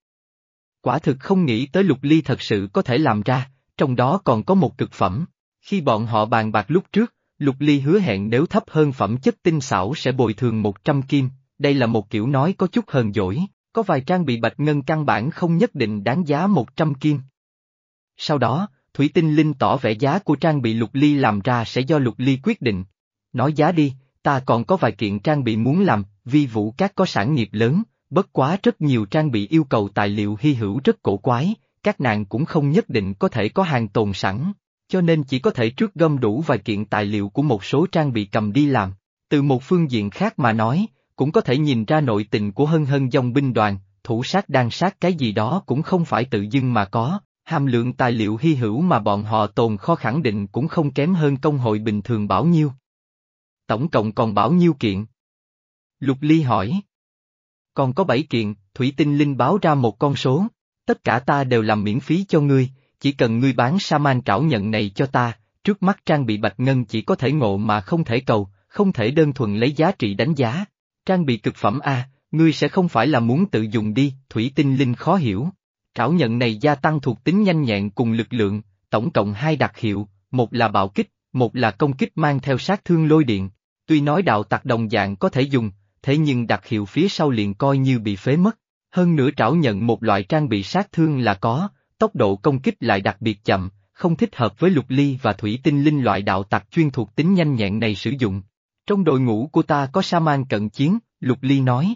Quả thực không nghĩ tới Lục Ly thật sự có thể làm ra, trong đó còn có một cực phẩm. Khi bọn họ bàn bạc lúc trước, Lục Ly hứa hẹn nếu thấp hơn phẩm chất tinh xảo sẽ bồi thường 100 kim, đây là một kiểu nói có chút hờn dỗi, có vài trang bị bạch ngân căn bản không nhất định đáng giá 100 kim. Sau đó, Thủy Tinh Linh tỏ vẻ giá của trang bị Lục Ly làm ra sẽ do Lục Ly quyết định. Nói giá đi, ta còn có vài kiện trang bị muốn làm, vi vũ các có sản nghiệp lớn, bất quá rất nhiều trang bị yêu cầu tài liệu hy hữu rất cổ quái, các nàng cũng không nhất định có thể có hàng tồn sẵn, cho nên chỉ có thể trước gom đủ vài kiện tài liệu của một số trang bị cầm đi làm. Từ một phương diện khác mà nói, cũng có thể nhìn ra nội tình của hân hân dòng binh đoàn, thủ sát đang sát cái gì đó cũng không phải tự dưng mà có, hàm lượng tài liệu hy hữu mà bọn họ tồn kho khẳng định cũng không kém hơn công hội bình thường bảo nhiêu. Tổng cộng còn bảo nhiêu kiện? Lục Ly hỏi. Còn có bảy kiện, Thủy Tinh Linh báo ra một con số, tất cả ta đều làm miễn phí cho ngươi, chỉ cần ngươi bán sa man trảo nhận này cho ta, trước mắt trang bị bạch ngân chỉ có thể ngộ mà không thể cầu, không thể đơn thuần lấy giá trị đánh giá. Trang bị cực phẩm A, ngươi sẽ không phải là muốn tự dùng đi, thủy tinh linh khó hiểu. Trảo nhận này gia tăng thuộc tính nhanh nhẹn cùng lực lượng, tổng cộng hai đặc hiệu, một là bạo kích, một là công kích mang theo sát thương lôi điện. Tuy nói đạo tặc đồng dạng có thể dùng, thế nhưng đặc hiệu phía sau liền coi như bị phế mất. Hơn nữa trảo nhận một loại trang bị sát thương là có, tốc độ công kích lại đặc biệt chậm, không thích hợp với lục ly và thủy tinh linh loại đạo tặc chuyên thuộc tính nhanh nhẹn này sử dụng. Trong đội ngũ của ta có sa man cận chiến, lục ly nói.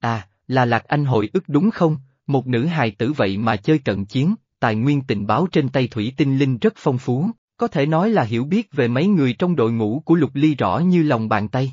À, là Lạc Anh hội ức đúng không, một nữ hài tử vậy mà chơi cận chiến, tài nguyên tình báo trên tay thủy tinh linh rất phong phú, có thể nói là hiểu biết về mấy người trong đội ngũ của lục ly rõ như lòng bàn tay.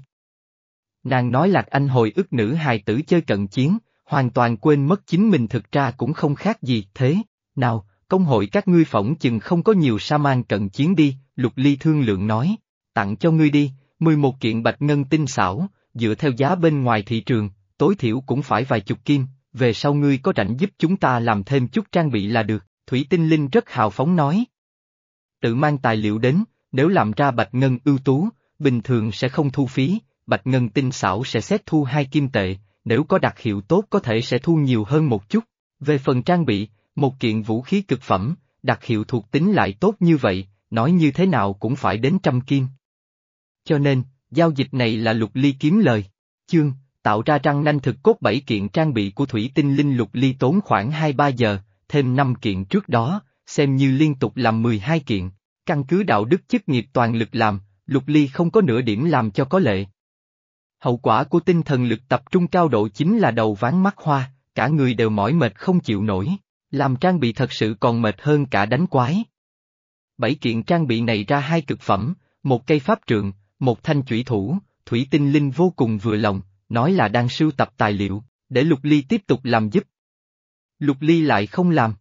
Nàng nói Lạc Anh hồi ức nữ hài tử chơi cận chiến, hoàn toàn quên mất chính mình thực ra cũng không khác gì thế, nào, công hội các ngươi phỏng chừng không có nhiều sa man cận chiến đi, lục ly thương lượng nói, tặng cho ngươi đi, 11 kiện bạch ngân tinh xảo, dựa theo giá bên ngoài thị trường, tối thiểu cũng phải vài chục kim, về sau ngươi có rảnh giúp chúng ta làm thêm chút trang bị là được, Thủy Tinh Linh rất hào phóng nói. Tự mang tài liệu đến, nếu làm ra bạch ngân ưu tú, bình thường sẽ không thu phí, bạch ngân tinh xảo sẽ xét thu hai kim tệ, nếu có đặc hiệu tốt có thể sẽ thu nhiều hơn một chút. Về phần trang bị, một kiện vũ khí cực phẩm, đặc hiệu thuộc tính lại tốt như vậy, nói như thế nào cũng phải đến trăm kim. Cho nên, giao dịch này là lục ly kiếm lời. Chương, tạo ra răng nanh thực cốt bảy kiện trang bị của thủy tinh linh lục ly tốn khoảng 2-3 giờ, thêm 5 kiện trước đó, xem như liên tục làm 12 kiện. Căn cứ đạo đức chức nghiệp toàn lực làm, lục ly không có nửa điểm làm cho có lệ. Hậu quả của tinh thần lực tập trung cao độ chính là đầu ván mắt hoa, cả người đều mỏi mệt không chịu nổi, làm trang bị thật sự còn mệt hơn cả đánh quái. Bảy kiện trang bị này ra hai cực phẩm, một cây pháp trượng, một thanh chủy thủ, thủy tinh linh vô cùng vừa lòng, nói là đang sưu tập tài liệu, để Lục Ly tiếp tục làm giúp. Lục Ly lại không làm.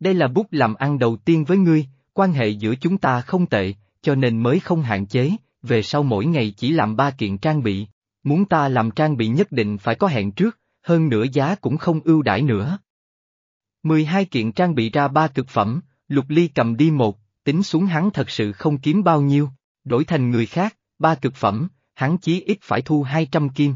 Đây là bút làm ăn đầu tiên với ngươi, quan hệ giữa chúng ta không tệ, cho nên mới không hạn chế, về sau mỗi ngày chỉ làm ba kiện trang bị, muốn ta làm trang bị nhất định phải có hẹn trước, hơn nữa giá cũng không ưu đãi nữa. 12 kiện trang bị ra ba cực phẩm, Lục Ly cầm đi một, tính xuống hắn thật sự không kiếm bao nhiêu, đổi thành người khác, ba cực phẩm, hắn chí ít phải thu 200 kim.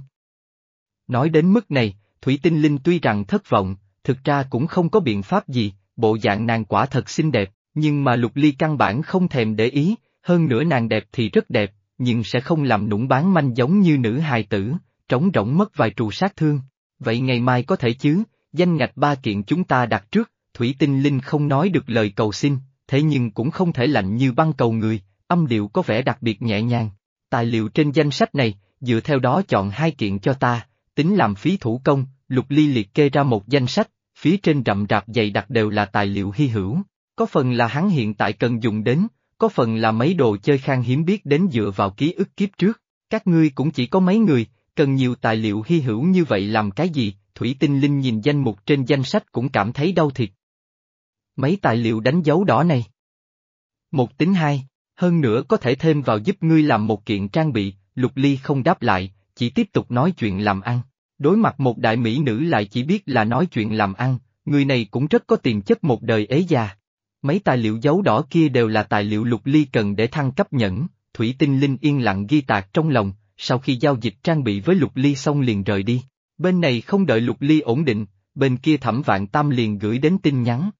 Nói đến mức này, Thủy Tinh Linh tuy rằng thất vọng, thực ra cũng không có biện pháp gì, bộ dạng nàng quả thật xinh đẹp, nhưng mà Lục Ly căn bản không thèm để ý, hơn nữa nàng đẹp thì rất đẹp, nhưng sẽ không làm nũng bán manh giống như nữ hài tử, trống rỗng mất vài trù sát thương. Vậy ngày mai có thể chứ, danh ngạch ba kiện chúng ta đặt trước, Thủy Tinh Linh không nói được lời cầu xin, thế nhưng cũng không thể lạnh như băng cầu người, âm điệu có vẻ đặc biệt nhẹ nhàng. Tài liệu trên danh sách này, dựa theo đó chọn hai kiện cho ta, tính làm phí thủ công, Lục Ly liệt kê ra một danh sách, phía trên rậm rạp dày đặc đều là tài liệu hy hữu, có phần là hắn hiện tại cần dùng đến, có phần là mấy đồ chơi khan hiếm biết đến dựa vào ký ức kiếp trước, các ngươi cũng chỉ có mấy người, cần nhiều tài liệu hy hữu như vậy làm cái gì, Thủy Tinh Linh nhìn danh mục trên danh sách cũng cảm thấy đau thiệt. Mấy tài liệu đánh dấu đỏ này. Một tính hai, hơn nữa có thể thêm vào giúp ngươi làm một kiện trang bị, Lục Ly không đáp lại, chỉ tiếp tục nói chuyện làm ăn. Đối mặt một đại mỹ nữ lại chỉ biết là nói chuyện làm ăn, người này cũng rất có tiềm chất một đời ế già. Mấy tài liệu dấu đỏ kia đều là tài liệu lục ly cần để thăng cấp nhẫn, Thủy Tinh Linh yên lặng ghi tạc trong lòng, sau khi giao dịch trang bị với lục ly xong liền rời đi. Bên này không đợi lục ly ổn định, bên kia thẩm vạn tam liền gửi đến tin nhắn.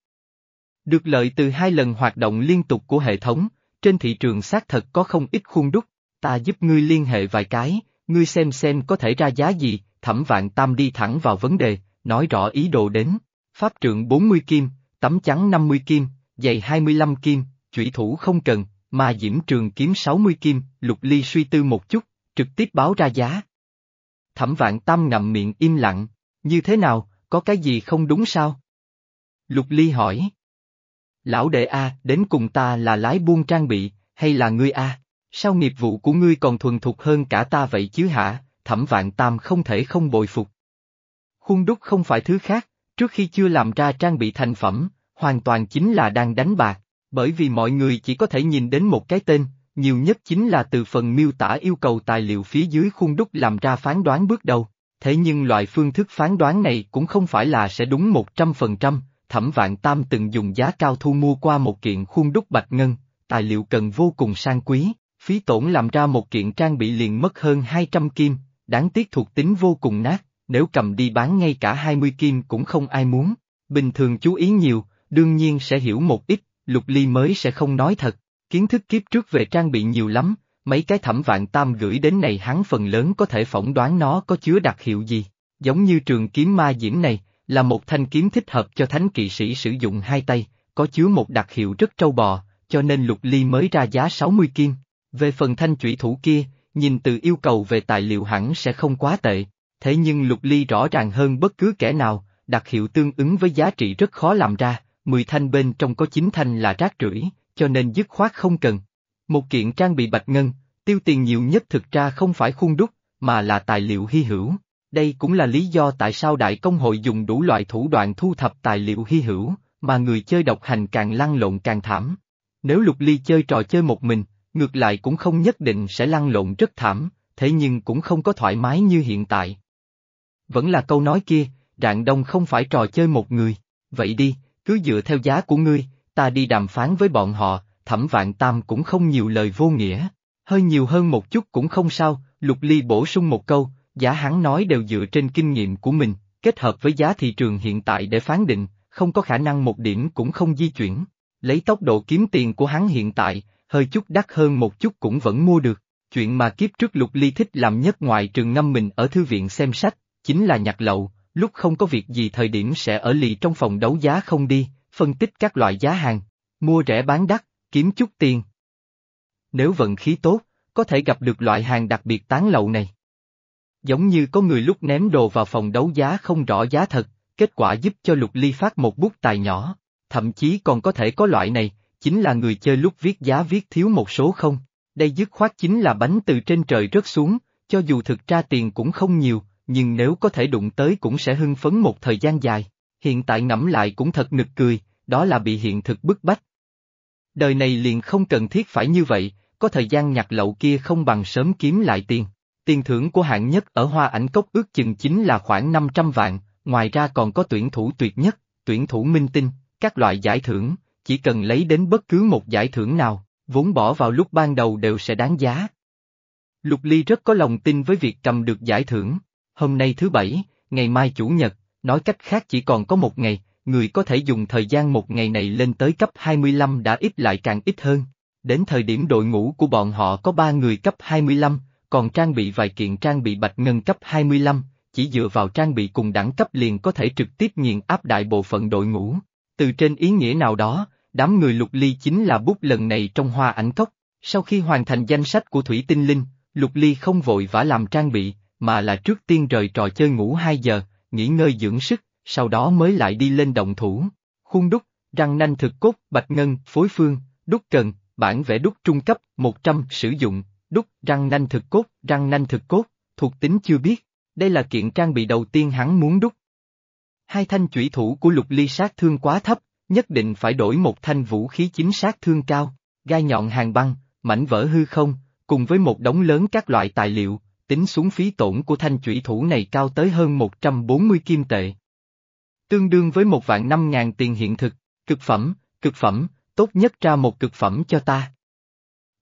Được lợi từ hai lần hoạt động liên tục của hệ thống, trên thị trường xác thật có không ít khuôn đúc, ta giúp ngươi liên hệ vài cái, ngươi xem xem có thể ra giá gì, thẩm vạn tam đi thẳng vào vấn đề, nói rõ ý đồ đến. Pháp trượng 40 kim, tấm trắng 50 kim, giày 25 kim, chủy thủ không cần, mà diễm trường kiếm 60 kim, lục ly suy tư một chút, trực tiếp báo ra giá. Thẩm vạn tam ngậm miệng im lặng, như thế nào, có cái gì không đúng sao? Lục ly hỏi. Lão đệ A, đến cùng ta là lái buôn trang bị, hay là ngươi A? Sao nghiệp vụ của ngươi còn thuần thục hơn cả ta vậy chứ hả? Thẩm vạn tam không thể không bồi phục. Khuôn đúc không phải thứ khác, trước khi chưa làm ra trang bị thành phẩm, hoàn toàn chính là đang đánh bạc, bởi vì mọi người chỉ có thể nhìn đến một cái tên, nhiều nhất chính là từ phần miêu tả yêu cầu tài liệu phía dưới khuôn đúc làm ra phán đoán bước đầu. Thế nhưng loại phương thức phán đoán này cũng không phải là sẽ đúng 100%, Thẩm Vạn Tam từng dùng giá cao thu mua qua một kiện khuôn đúc bạch ngân, tài liệu cần vô cùng sang quý, phí tổn làm ra một kiện trang bị liền mất hơn 200 kim, đáng tiếc thuộc tính vô cùng nát, nếu cầm đi bán ngay cả 20 kim cũng không ai muốn. Bình thường chú ý nhiều, đương nhiên sẽ hiểu một ít, lục ly mới sẽ không nói thật. Kiến thức kiếp trước về trang bị nhiều lắm, mấy cái thẩm vạn tam gửi đến này hắn phần lớn có thể phỏng đoán nó có chứa đặc hiệu gì. Giống như trường kiếm ma diễm này, là một thanh kiếm thích hợp cho thánh kỵ sĩ sử dụng hai tay, có chứa một đặc hiệu rất trâu bò, cho nên lục ly mới ra giá 60 kim. Về phần thanh chủy thủ kia, nhìn từ yêu cầu về tài liệu hẳn sẽ không quá tệ, thế nhưng lục ly rõ ràng hơn bất cứ kẻ nào, đặc hiệu tương ứng với giá trị rất khó làm ra, 10 thanh bên trong có 9 thanh là rác rưởi, cho nên dứt khoát không cần. Một kiện trang bị bạch ngân, tiêu tiền nhiều nhất thực ra không phải khuôn đúc, mà là tài liệu hy hữu. Đây cũng là lý do tại sao Đại Công hội dùng đủ loại thủ đoạn thu thập tài liệu hy hữu, mà người chơi độc hành càng lăn lộn càng thảm. Nếu Lục Ly chơi trò chơi một mình, ngược lại cũng không nhất định sẽ lăn lộn rất thảm, thế nhưng cũng không có thoải mái như hiện tại. Vẫn là câu nói kia, Rạng Đông không phải trò chơi một người, vậy đi, cứ dựa theo giá của ngươi, ta đi đàm phán với bọn họ, thẩm vạn tam cũng không nhiều lời vô nghĩa, hơi nhiều hơn một chút cũng không sao, Lục Ly bổ sung một câu, giá hắn nói đều dựa trên kinh nghiệm của mình, kết hợp với giá thị trường hiện tại để phán định, không có khả năng một điểm cũng không di chuyển. Lấy tốc độ kiếm tiền của hắn hiện tại, hơi chút đắt hơn một chút cũng vẫn mua được. Chuyện mà kiếp trước Lục Ly thích làm nhất ngoài trường ngâm mình ở thư viện xem sách, chính là nhặt lậu, lúc không có việc gì thời điểm sẽ ở lì trong phòng đấu giá không đi, phân tích các loại giá hàng, mua rẻ bán đắt, kiếm chút tiền. Nếu vận khí tốt, có thể gặp được loại hàng đặc biệt tán lậu này. Giống như có người lúc ném đồ vào phòng đấu giá không rõ giá thật, kết quả giúp cho Lục Ly phát một bút tài nhỏ, thậm chí còn có thể có loại này, chính là người chơi lúc viết giá viết thiếu một số không. Đây dứt khoát chính là bánh từ trên trời rớt xuống, cho dù thực ra tiền cũng không nhiều, nhưng nếu có thể đụng tới cũng sẽ hưng phấn một thời gian dài. Hiện tại ngẫm lại cũng thật nực cười, đó là bị hiện thực bức bách. Đời này liền không cần thiết phải như vậy, có thời gian nhặt lậu kia không bằng sớm kiếm lại tiền. Tiền thưởng của hạng nhất ở Hoa Ảnh Cốc ước chừng chính là khoảng 500 vạn, ngoài ra còn có tuyển thủ tuyệt nhất, tuyển thủ minh tinh, các loại giải thưởng, chỉ cần lấy đến bất cứ một giải thưởng nào, vốn bỏ vào lúc ban đầu đều sẽ đáng giá. Lục Ly rất có lòng tin với việc cầm được giải thưởng. Hôm nay thứ bảy, ngày mai chủ nhật, nói cách khác chỉ còn có một ngày, người có thể dùng thời gian một ngày này lên tới cấp 25 đã ít lại càng ít hơn. Đến thời điểm đội ngũ của bọn họ có ba người cấp 25, còn trang bị vài kiện trang bị bạch ngân cấp 25, chỉ dựa vào trang bị cùng đẳng cấp liền có thể trực tiếp nghiền áp đại bộ phận đội ngũ. Từ trên ý nghĩa nào đó, đám người lục ly chính là bút lần này trong hoa ảnh cốc. Sau khi hoàn thành danh sách của Thủy Tinh Linh, lục ly không vội vã làm trang bị, mà là trước tiên rời trò chơi ngủ 2 giờ, nghỉ ngơi dưỡng sức, sau đó mới lại đi lên động thủ. Khuôn đúc, răng nanh thực cốt, bạch ngân, phối phương, đúc cần, bản vẽ đúc trung cấp, 100, sử dụng, đúc, răng nanh thực cốt, răng nanh thực cốt, thuộc tính chưa biết, đây là kiện trang bị đầu tiên hắn muốn đúc. Hai thanh chủy thủ của lục ly sát thương quá thấp, nhất định phải đổi một thanh vũ khí chính sát thương cao, gai nhọn hàng băng, mảnh vỡ hư không, cùng với một đống lớn các loại tài liệu, tính xuống phí tổn của thanh chủy thủ này cao tới hơn 140 kim tệ. Tương đương với một vạn năm ngàn tiền hiện thực, cực phẩm, cực phẩm, tốt nhất ra một cực phẩm cho ta.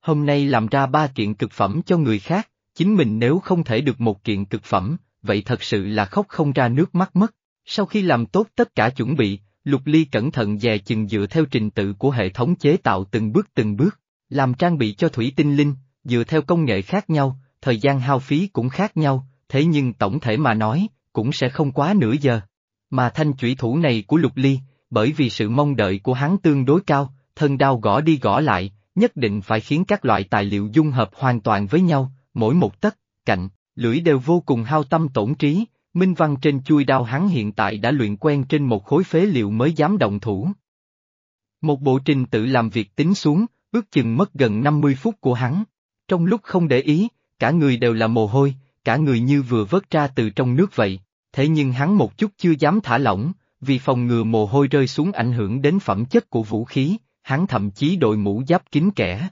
Hôm nay làm ra ba kiện cực phẩm cho người khác, chính mình nếu không thể được một kiện cực phẩm, vậy thật sự là khóc không ra nước mắt mất. Sau khi làm tốt tất cả chuẩn bị, Lục Ly cẩn thận dè chừng dựa theo trình tự của hệ thống chế tạo từng bước từng bước, làm trang bị cho thủy tinh linh, dựa theo công nghệ khác nhau, thời gian hao phí cũng khác nhau, thế nhưng tổng thể mà nói, cũng sẽ không quá nửa giờ. Mà thanh chủy thủ này của Lục Ly, bởi vì sự mong đợi của hắn tương đối cao, thân đao gõ đi gõ lại, nhất định phải khiến các loại tài liệu dung hợp hoàn toàn với nhau, mỗi một tấc, cạnh, lưỡi đều vô cùng hao tâm tổn trí, minh văn trên chui đao hắn hiện tại đã luyện quen trên một khối phế liệu mới dám động thủ. Một bộ trình tự làm việc tính xuống, ước chừng mất gần 50 phút của hắn. Trong lúc không để ý, cả người đều là mồ hôi, cả người như vừa vớt ra từ trong nước vậy, thế nhưng hắn một chút chưa dám thả lỏng, vì phòng ngừa mồ hôi rơi xuống ảnh hưởng đến phẩm chất của vũ khí, hắn thậm chí đội mũ giáp kín kẻ.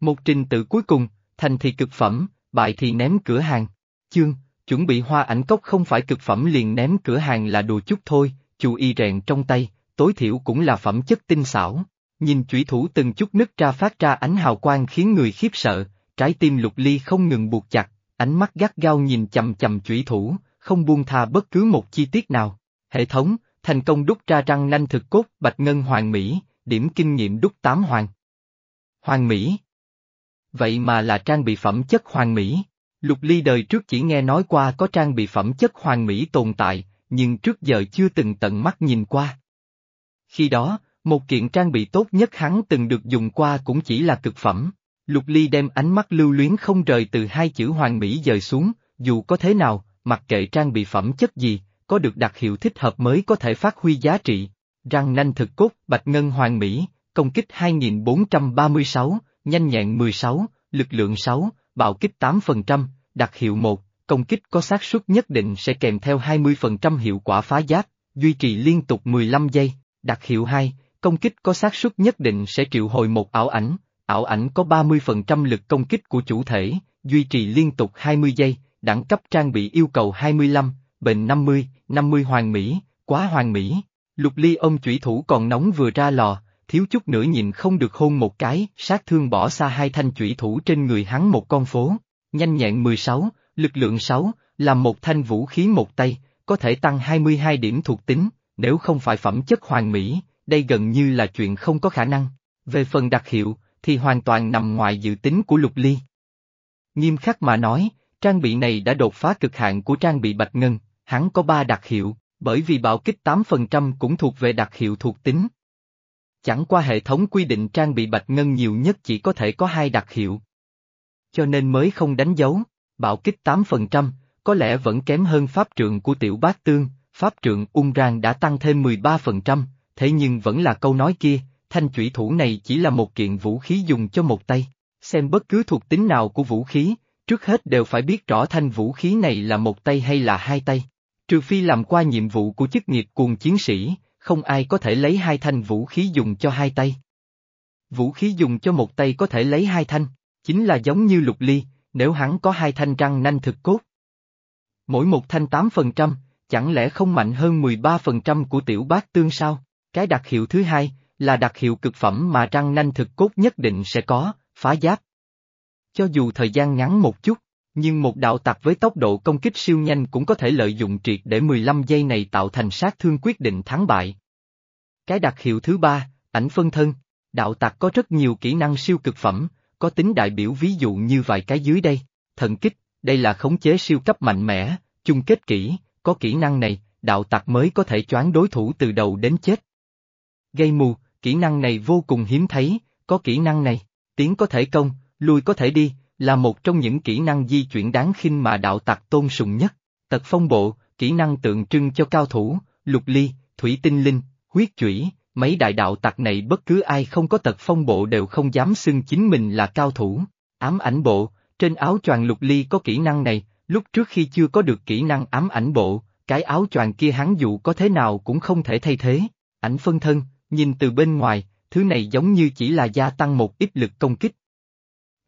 Một trình tự cuối cùng, thành thì cực phẩm, bại thì ném cửa hàng. Chương, chuẩn bị hoa ảnh cốc không phải cực phẩm liền ném cửa hàng là đồ chút thôi, chú y rèn trong tay, tối thiểu cũng là phẩm chất tinh xảo. Nhìn chủy thủ từng chút nứt ra phát ra ánh hào quang khiến người khiếp sợ, trái tim lục ly không ngừng buộc chặt, ánh mắt gắt gao nhìn chầm chầm chủy thủ, không buông tha bất cứ một chi tiết nào. Hệ thống, thành công đúc ra răng nanh thực cốt bạch ngân hoàng mỹ, điểm kinh nghiệm đúc tám hoàng. Hoàng mỹ. Vậy mà là trang bị phẩm chất hoàng mỹ. Lục ly đời trước chỉ nghe nói qua có trang bị phẩm chất hoàng mỹ tồn tại, nhưng trước giờ chưa từng tận mắt nhìn qua. Khi đó, một kiện trang bị tốt nhất hắn từng được dùng qua cũng chỉ là cực phẩm. Lục Ly đem ánh mắt lưu luyến không rời từ hai chữ hoàng mỹ dời xuống, dù có thế nào, mặc kệ trang bị phẩm chất gì, có được đặc hiệu thích hợp mới có thể phát huy giá trị. Răng nanh thực cốt, bạch ngân hoàng mỹ, công kích 2436, nhanh nhẹn 16, lực lượng 6, bạo kích 8%, đặc hiệu 1, công kích có xác suất nhất định sẽ kèm theo 20% hiệu quả phá giáp, duy trì liên tục 15 giây, đặc hiệu 2, công kích có xác suất nhất định sẽ triệu hồi một ảo ảnh, ảo ảnh có 30% lực công kích của chủ thể, duy trì liên tục 20 giây, đẳng cấp trang bị yêu cầu 25, bệnh 50, 50 hoàng mỹ, quá hoàng mỹ. Lục ly ông chủy thủ còn nóng vừa ra lò, thiếu chút nữa nhìn không được hôn một cái, sát thương bỏ xa hai thanh chủy thủ trên người hắn một con phố. Nhanh nhẹn 16, lực lượng 6, làm một thanh vũ khí một tay, có thể tăng 22 điểm thuộc tính, nếu không phải phẩm chất hoàng mỹ, đây gần như là chuyện không có khả năng. Về phần đặc hiệu, thì hoàn toàn nằm ngoài dự tính của Lục Ly. Nghiêm khắc mà nói, trang bị này đã đột phá cực hạn của trang bị Bạch Ngân, hắn có ba đặc hiệu, bởi vì bạo kích 8% cũng thuộc về đặc hiệu thuộc tính. Chẳng qua hệ thống quy định trang bị Bạch Ngân nhiều nhất chỉ có thể có hai đặc hiệu. Cho nên mới không đánh dấu, bạo kích 8%, có lẽ vẫn kém hơn pháp trượng của tiểu bát tương, pháp trượng ung rang đã tăng thêm 13%, thế nhưng vẫn là câu nói kia, thanh chủy thủ này chỉ là một kiện vũ khí dùng cho một tay. Xem bất cứ thuộc tính nào của vũ khí, trước hết đều phải biết rõ thanh vũ khí này là một tay hay là hai tay. Trừ phi làm qua nhiệm vụ của chức nghiệp cuồng chiến sĩ, không ai có thể lấy hai thanh vũ khí dùng cho hai tay. Vũ khí dùng cho một tay có thể lấy hai thanh, chính là giống như lục ly, nếu hắn có hai thanh răng nanh thực cốt. Mỗi một thanh 8%, chẳng lẽ không mạnh hơn 13% của tiểu bát tương sao? Cái đặc hiệu thứ hai, là đặc hiệu cực phẩm mà răng nanh thực cốt nhất định sẽ có, phá giáp. Cho dù thời gian ngắn một chút, nhưng một đạo tặc với tốc độ công kích siêu nhanh cũng có thể lợi dụng triệt để 15 giây này tạo thành sát thương quyết định thắng bại. Cái đặc hiệu thứ ba, ảnh phân thân, đạo tặc có rất nhiều kỹ năng siêu cực phẩm, có tính đại biểu ví dụ như vài cái dưới đây, thần kích, đây là khống chế siêu cấp mạnh mẽ, chung kết kỹ, có kỹ năng này, đạo tặc mới có thể choán đối thủ từ đầu đến chết. Gây mù, kỹ năng này vô cùng hiếm thấy, có kỹ năng này, tiến có thể công, lui có thể đi, là một trong những kỹ năng di chuyển đáng khinh mà đạo tặc tôn sùng nhất. Tật phong bộ, kỹ năng tượng trưng cho cao thủ, lục ly, thủy tinh linh, huyết chủy, mấy đại đạo tặc này bất cứ ai không có tật phong bộ đều không dám xưng chính mình là cao thủ. Ám ảnh bộ, trên áo choàng lục ly có kỹ năng này, lúc trước khi chưa có được kỹ năng ám ảnh bộ, cái áo choàng kia hắn dù có thế nào cũng không thể thay thế. Ảnh phân thân, nhìn từ bên ngoài, thứ này giống như chỉ là gia tăng một ít lực công kích.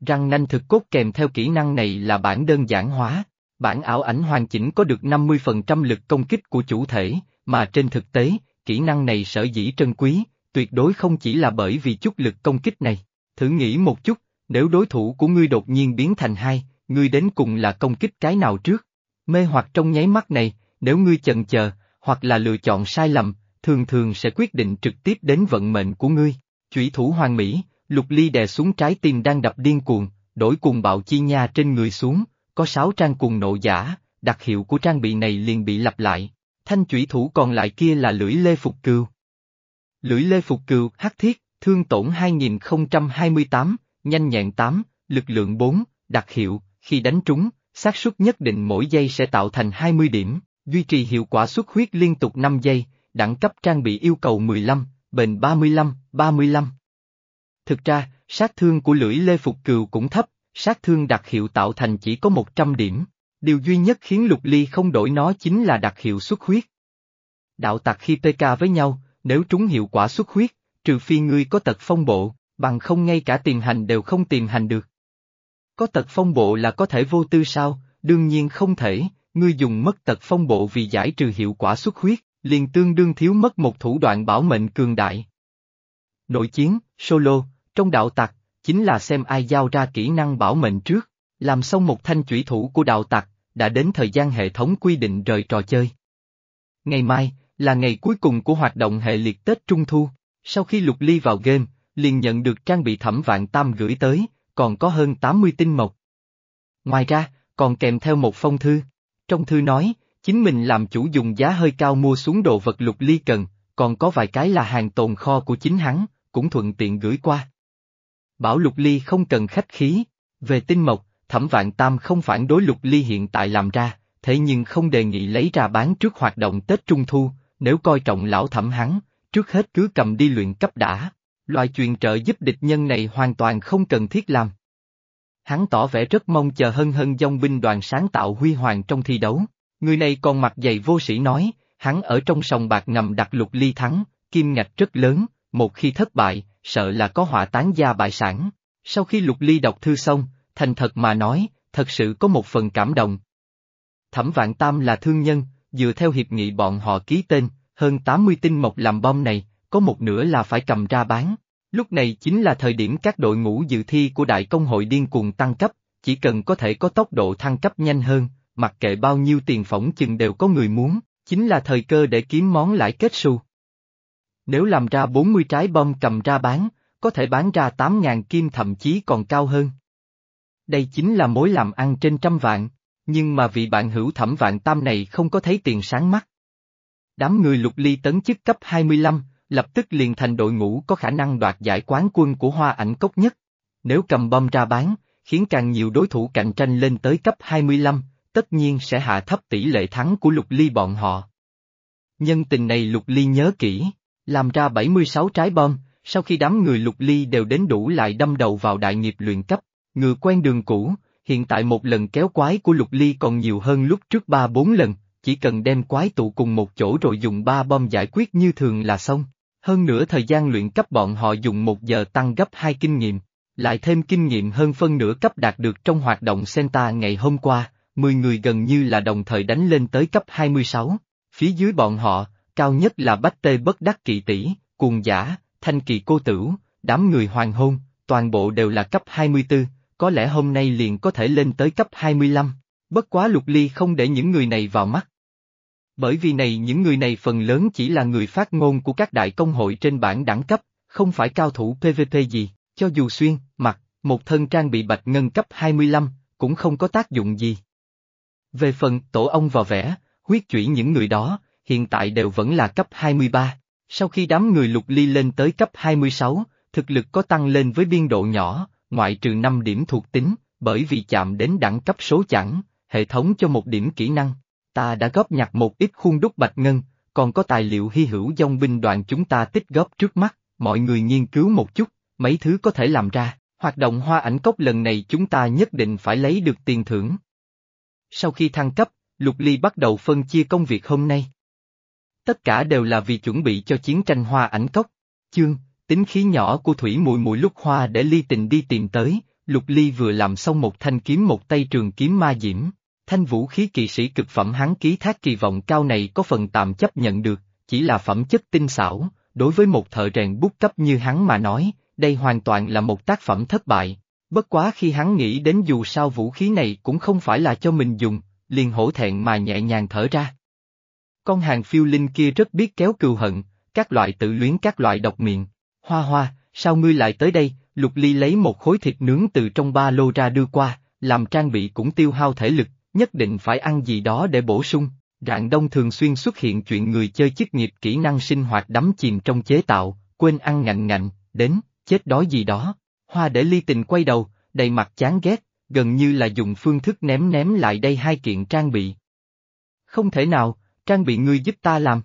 Răng nanh thực cốt kèm theo kỹ năng này là bản đơn giản hóa, bản ảo ảnh hoàn chỉnh có được 50% lực công kích của chủ thể, mà trên thực tế, kỹ năng này sở dĩ trân quý, tuyệt đối không chỉ là bởi vì chút lực công kích này. Thử nghĩ một chút, nếu đối thủ của ngươi đột nhiên biến thành hai, ngươi đến cùng là công kích cái nào trước? Mê hoặc trong nháy mắt này, nếu ngươi chần chờ, hoặc là lựa chọn sai lầm, thường thường sẽ quyết định trực tiếp đến vận mệnh của ngươi. Chủy thủ hoàng mỹ, lục ly đè xuống trái tim đang đập điên cuồng, đổi cuồng bạo chi nha trên người xuống, có sáu trang cuồng nộ giả, đặc hiệu của trang bị này liền bị lặp lại. Thanh chủy thủ còn lại kia là lưỡi lê phục cừu. Lưỡi lê phục cừu, hắc thiết, thương tổn 2028, nhanh nhẹn 8, lực lượng 4, đặc hiệu, khi đánh trúng, xác suất nhất định mỗi giây sẽ tạo thành 20 điểm, duy trì hiệu quả xuất huyết liên tục 5 giây, đẳng cấp trang bị yêu cầu 15, bền 35, 35. Thực ra, sát thương của lưỡi lê phục cừu cũng thấp, sát thương đặc hiệu tạo thành chỉ có 100 điểm. Điều duy nhất khiến lục ly không đổi nó chính là đặc hiệu xuất huyết. Đạo tặc khi PK với nhau, nếu trúng hiệu quả xuất huyết, trừ phi ngươi có tật phong bộ, bằng không ngay cả tìm hành đều không tìm hành được. Có tật phong bộ là có thể vô tư sao, đương nhiên không thể, ngươi dùng mất tật phong bộ vì giải trừ hiệu quả xuất huyết, liền tương đương thiếu mất một thủ đoạn bảo mệnh cường đại. Nội chiến, solo, trong đạo tặc, chính là xem ai giao ra kỹ năng bảo mệnh trước, làm xong một thanh chủy thủ của đạo tặc, đã đến thời gian hệ thống quy định rời trò chơi. Ngày mai, là ngày cuối cùng của hoạt động hệ liệt Tết Trung Thu, sau khi lục ly vào game, liền nhận được trang bị thẩm vạn tam gửi tới, còn có hơn 80 tinh mộc. Ngoài ra, còn kèm theo một phong thư. Trong thư nói, chính mình làm chủ dùng giá hơi cao mua xuống đồ vật lục ly cần, còn có vài cái là hàng tồn kho của chính hắn, cũng thuận tiện gửi qua. Bảo lục ly không cần khách khí, về tinh mộc, thẩm vạn tam không phản đối lục ly hiện tại làm ra, thế nhưng không đề nghị lấy ra bán trước hoạt động Tết Trung Thu, nếu coi trọng lão thẩm hắn, trước hết cứ cầm đi luyện cấp đã. Loại chuyện trợ giúp địch nhân này hoàn toàn không cần thiết làm. Hắn tỏ vẻ rất mong chờ hân hân dòng binh đoàn sáng tạo huy hoàng trong thi đấu. Người này còn mặt dày vô sĩ nói, hắn ở trong sòng bạc ngầm đặt lục ly thắng, kim ngạch rất lớn, một khi thất bại, sợ là có họa tán gia bại sản. Sau khi lục ly đọc thư xong, thành thật mà nói, thật sự có một phần cảm động. Thẩm Vạn Tam là thương nhân, dựa theo hiệp nghị bọn họ ký tên, hơn 80 tinh mộc làm bom này, có một nửa là phải cầm ra bán. Lúc này chính là thời điểm các đội ngũ dự thi của Đại công hội điên cuồng tăng cấp, chỉ cần có thể có tốc độ thăng cấp nhanh hơn, mặc kệ bao nhiêu tiền phỏng chừng đều có người muốn, chính là thời cơ để kiếm món lãi kết xu. Nếu làm ra 40 trái bom cầm ra bán, có thể bán ra 8.000 kim thậm chí còn cao hơn. Đây chính là mối làm ăn trên trăm vạn, nhưng mà vị bạn hữu thẩm vạn tam này không có thấy tiền sáng mắt. Đám người lục ly tấn chức cấp 25, lập tức liền thành đội ngũ có khả năng đoạt giải quán quân của hoa ảnh cốc nhất. Nếu cầm bom ra bán, khiến càng nhiều đối thủ cạnh tranh lên tới cấp 25, tất nhiên sẽ hạ thấp tỷ lệ thắng của lục ly bọn họ. Nhân tình này lục ly nhớ kỹ, làm ra 76 trái bom, sau khi đám người lục ly đều đến đủ lại đâm đầu vào đại nghiệp luyện cấp, ngựa quen đường cũ, hiện tại một lần kéo quái của lục ly còn nhiều hơn lúc trước 3-4 lần, chỉ cần đem quái tụ cùng một chỗ rồi dùng ba bom giải quyết như thường là xong. Hơn nữa thời gian luyện cấp bọn họ dùng một giờ tăng gấp hai kinh nghiệm, lại thêm kinh nghiệm hơn phân nửa cấp đạt được trong hoạt động Senta ngày hôm qua, 10 người gần như là đồng thời đánh lên tới cấp 26. Phía dưới bọn họ, cao nhất là Bách Tê Bất Đắc Kỵ Tỷ, Cuồng Giả, Thanh Kỳ Cô Tửu, đám người hoàng hôn, toàn bộ đều là cấp 24, có lẽ hôm nay liền có thể lên tới cấp 25. Bất quá lục ly không để những người này vào mắt. Bởi vì này những người này phần lớn chỉ là người phát ngôn của các đại công hội trên bảng đẳng cấp, không phải cao thủ PVP gì, cho dù xuyên, mặc, một thân trang bị bạch ngân cấp 25, cũng không có tác dụng gì. Về phần tổ ông vào vẽ, huyết chuyển những người đó, hiện tại đều vẫn là cấp 23. Sau khi đám người lục ly lên tới cấp 26, thực lực có tăng lên với biên độ nhỏ, ngoại trừ 5 điểm thuộc tính, bởi vì chạm đến đẳng cấp số chẳng, hệ thống cho một điểm kỹ năng. Ta đã góp nhặt một ít khuôn đúc bạch ngân, còn có tài liệu hy hữu dòng binh đoàn chúng ta tích góp trước mắt, mọi người nghiên cứu một chút, mấy thứ có thể làm ra, hoạt động hoa ảnh cốc lần này chúng ta nhất định phải lấy được tiền thưởng. Sau khi thăng cấp, Lục Ly bắt đầu phân chia công việc hôm nay. Tất cả đều là vì chuẩn bị cho chiến tranh hoa ảnh cốc. Chương, tính khí nhỏ của Thủy Mùi Mùi lúc hoa để Ly Tình đi tìm tới, Lục Ly vừa làm xong một thanh kiếm một tay trường kiếm ma diễm, thanh vũ khí kỳ sĩ cực phẩm hắn ký thác kỳ vọng cao này có phần tạm chấp nhận được, chỉ là phẩm chất tinh xảo, đối với một thợ rèn bút cấp như hắn mà nói, đây hoàn toàn là một tác phẩm thất bại. Bất quá khi hắn nghĩ đến dù sao vũ khí này cũng không phải là cho mình dùng, liền hổ thẹn mà nhẹ nhàng thở ra. Con hàng phiêu linh kia rất biết kéo cừu hận, các loại tự luyến các loại độc miệng. Hoa hoa, sao ngươi lại tới đây, lục ly lấy một khối thịt nướng từ trong ba lô ra đưa qua, làm trang bị cũng tiêu hao thể lực, nhất định phải ăn gì đó để bổ sung. Rạng đông thường xuyên xuất hiện chuyện người chơi chức nghiệp kỹ năng sinh hoạt đắm chìm trong chế tạo, quên ăn ngạnh ngạnh, đến, chết đói gì đó. Hoa để ly tình quay đầu, đầy mặt chán ghét, gần như là dùng phương thức ném ném lại đây hai kiện trang bị. Không thể nào, trang bị ngươi giúp ta làm.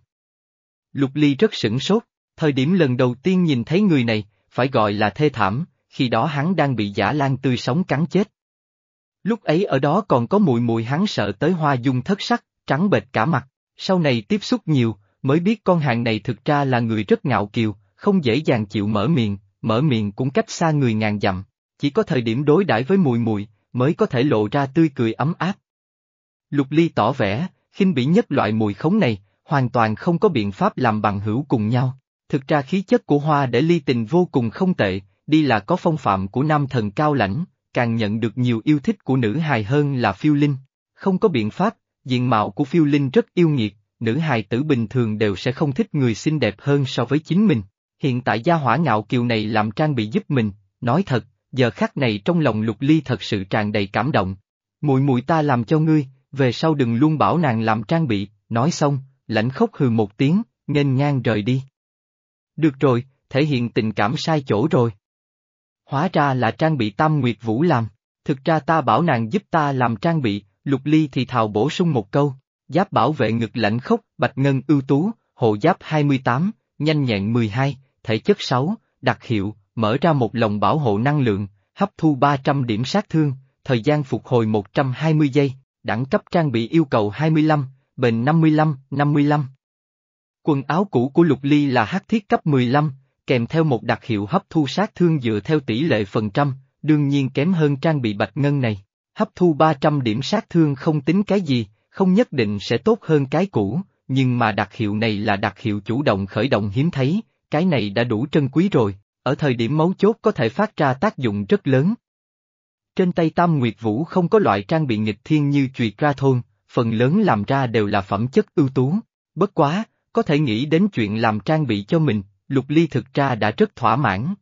Lục ly rất sửng sốt, thời điểm lần đầu tiên nhìn thấy người này, phải gọi là thê thảm, khi đó hắn đang bị giả lan tươi sống cắn chết. Lúc ấy ở đó còn có mùi mùi hắn sợ tới hoa dung thất sắc, trắng bệch cả mặt, sau này tiếp xúc nhiều, mới biết con hàng này thực ra là người rất ngạo kiều, không dễ dàng chịu mở miệng, mở miệng cũng cách xa người ngàn dặm, chỉ có thời điểm đối đãi với mùi mùi, mới có thể lộ ra tươi cười ấm áp. Lục Ly tỏ vẻ, khinh bỉ nhất loại mùi khống này, hoàn toàn không có biện pháp làm bằng hữu cùng nhau. Thực ra khí chất của hoa để ly tình vô cùng không tệ, đi là có phong phạm của nam thần cao lãnh, càng nhận được nhiều yêu thích của nữ hài hơn là phiêu linh. Không có biện pháp, diện mạo của phiêu linh rất yêu nghiệt, nữ hài tử bình thường đều sẽ không thích người xinh đẹp hơn so với chính mình. Hiện tại gia hỏa ngạo kiều này làm trang bị giúp mình, nói thật, giờ khắc này trong lòng lục ly thật sự tràn đầy cảm động. Mùi mùi ta làm cho ngươi, về sau đừng luôn bảo nàng làm trang bị, nói xong, lãnh khóc hừ một tiếng, nghênh ngang rời đi. Được rồi, thể hiện tình cảm sai chỗ rồi. Hóa ra là trang bị Tam Nguyệt Vũ làm, thực ra ta bảo nàng giúp ta làm trang bị, lục ly thì thào bổ sung một câu, giáp bảo vệ ngực lãnh khốc, bạch ngân ưu tú, hộ giáp 28, nhanh nhẹn 12, thể chất 6, đặc hiệu, mở ra một lồng bảo hộ năng lượng, hấp thu 300 điểm sát thương, thời gian phục hồi 120 giây, đẳng cấp trang bị yêu cầu 25, bền 55, 55. Quần áo cũ của Lục Ly là hắc thiết cấp 15, kèm theo một đặc hiệu hấp thu sát thương dựa theo tỷ lệ phần trăm, đương nhiên kém hơn trang bị bạch ngân này. Hấp thu 300 điểm sát thương không tính cái gì, không nhất định sẽ tốt hơn cái cũ, nhưng mà đặc hiệu này là đặc hiệu chủ động khởi động hiếm thấy, cái này đã đủ trân quý rồi, ở thời điểm mấu chốt có thể phát ra tác dụng rất lớn. Trên tay Tam Nguyệt Vũ không có loại trang bị nghịch thiên như chùy ra thôn, phần lớn làm ra đều là phẩm chất ưu tú, bất quá, có thể nghĩ đến chuyện làm trang bị cho mình, Lục Ly thực ra đã rất thỏa mãn.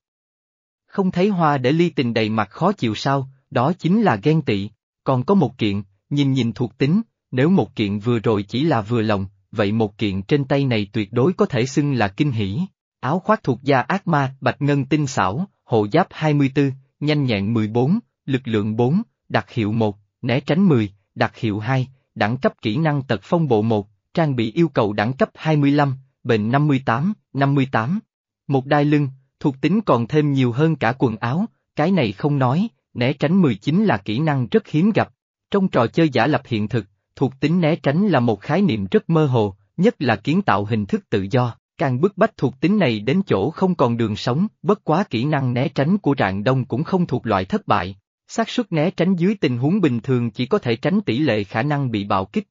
Không thấy hoa để ly tình đầy mặt khó chịu sao, đó chính là ghen tị, còn có một kiện, nhìn nhìn thuộc tính, nếu một kiện vừa rồi chỉ là vừa lòng, vậy một kiện trên tay này tuyệt đối có thể xưng là kinh hỷ. Áo khoác thuộc da ác ma, bạch ngân tinh xảo, hộ giáp 24, nhanh nhẹn 14, lực lượng 4, đặc hiệu 1, né tránh 10, đặc hiệu 2, đẳng cấp kỹ năng tật phong bộ 1, trang bị yêu cầu đẳng cấp 25, bệnh 58, 58. Một đai lưng, thuộc tính còn thêm nhiều hơn cả quần áo, cái này không nói, né tránh 19 là kỹ năng rất hiếm gặp. Trong trò chơi giả lập hiện thực, thuộc tính né tránh là một khái niệm rất mơ hồ, nhất là kiến tạo hình thức tự do, càng bức bách thuộc tính này đến chỗ không còn đường sống, bất quá kỹ năng né tránh của rạng đông cũng không thuộc loại thất bại xác suất né tránh dưới tình huống bình thường chỉ có thể tránh tỷ lệ khả năng bị bạo kích.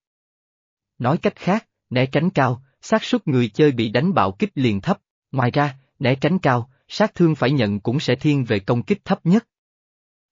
Nói cách khác, né tránh cao, xác suất người chơi bị đánh bạo kích liền thấp, ngoài ra, né tránh cao, sát thương phải nhận cũng sẽ thiên về công kích thấp nhất.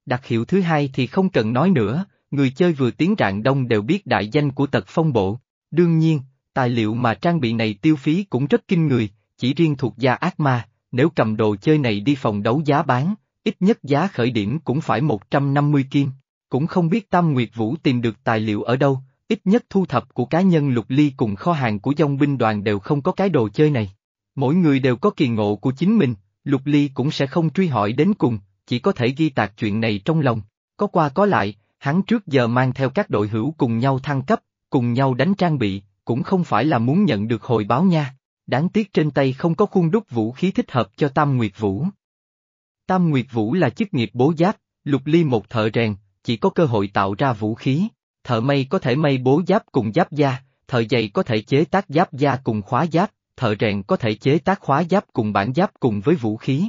Đặc hiệu thứ hai thì không cần nói nữa, người chơi vừa tiến rạng đông đều biết đại danh của tật phong bộ. Đương nhiên, tài liệu mà trang bị này tiêu phí cũng rất kinh người, chỉ riêng thuộc gia ác ma, nếu cầm đồ chơi này đi phòng đấu giá bán, ít nhất giá khởi điểm cũng phải 150 kim. Cũng không biết Tam Nguyệt Vũ tìm được tài liệu ở đâu, ít nhất thu thập của cá nhân lục ly cùng kho hàng của dòng binh đoàn đều không có cái đồ chơi này. Mỗi người đều có kỳ ngộ của chính mình, lục ly cũng sẽ không truy hỏi đến cùng, chỉ có thể ghi tạc chuyện này trong lòng. Có qua có lại, hắn trước giờ mang theo các đội hữu cùng nhau thăng cấp, cùng nhau đánh trang bị, cũng không phải là muốn nhận được hồi báo nha. Đáng tiếc trên tay không có khuôn đúc vũ khí thích hợp cho Tam Nguyệt Vũ. Tam Nguyệt Vũ là chức nghiệp bố giáp, lục ly một thợ rèn, chỉ có cơ hội tạo ra vũ khí. Thợ mây có thể mây bố giáp cùng giáp da, thợ dày có thể chế tác giáp da cùng khóa giáp, thợ rèn có thể chế tác khóa giáp cùng bản giáp cùng với vũ khí.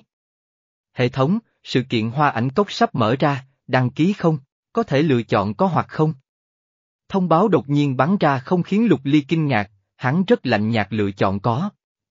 Hệ thống, sự kiện hoa ảnh cốc sắp mở ra, đăng ký không? Có thể lựa chọn có hoặc không? Thông báo đột nhiên bắn ra không khiến Lục Ly kinh ngạc, hắn rất lạnh nhạt lựa chọn có.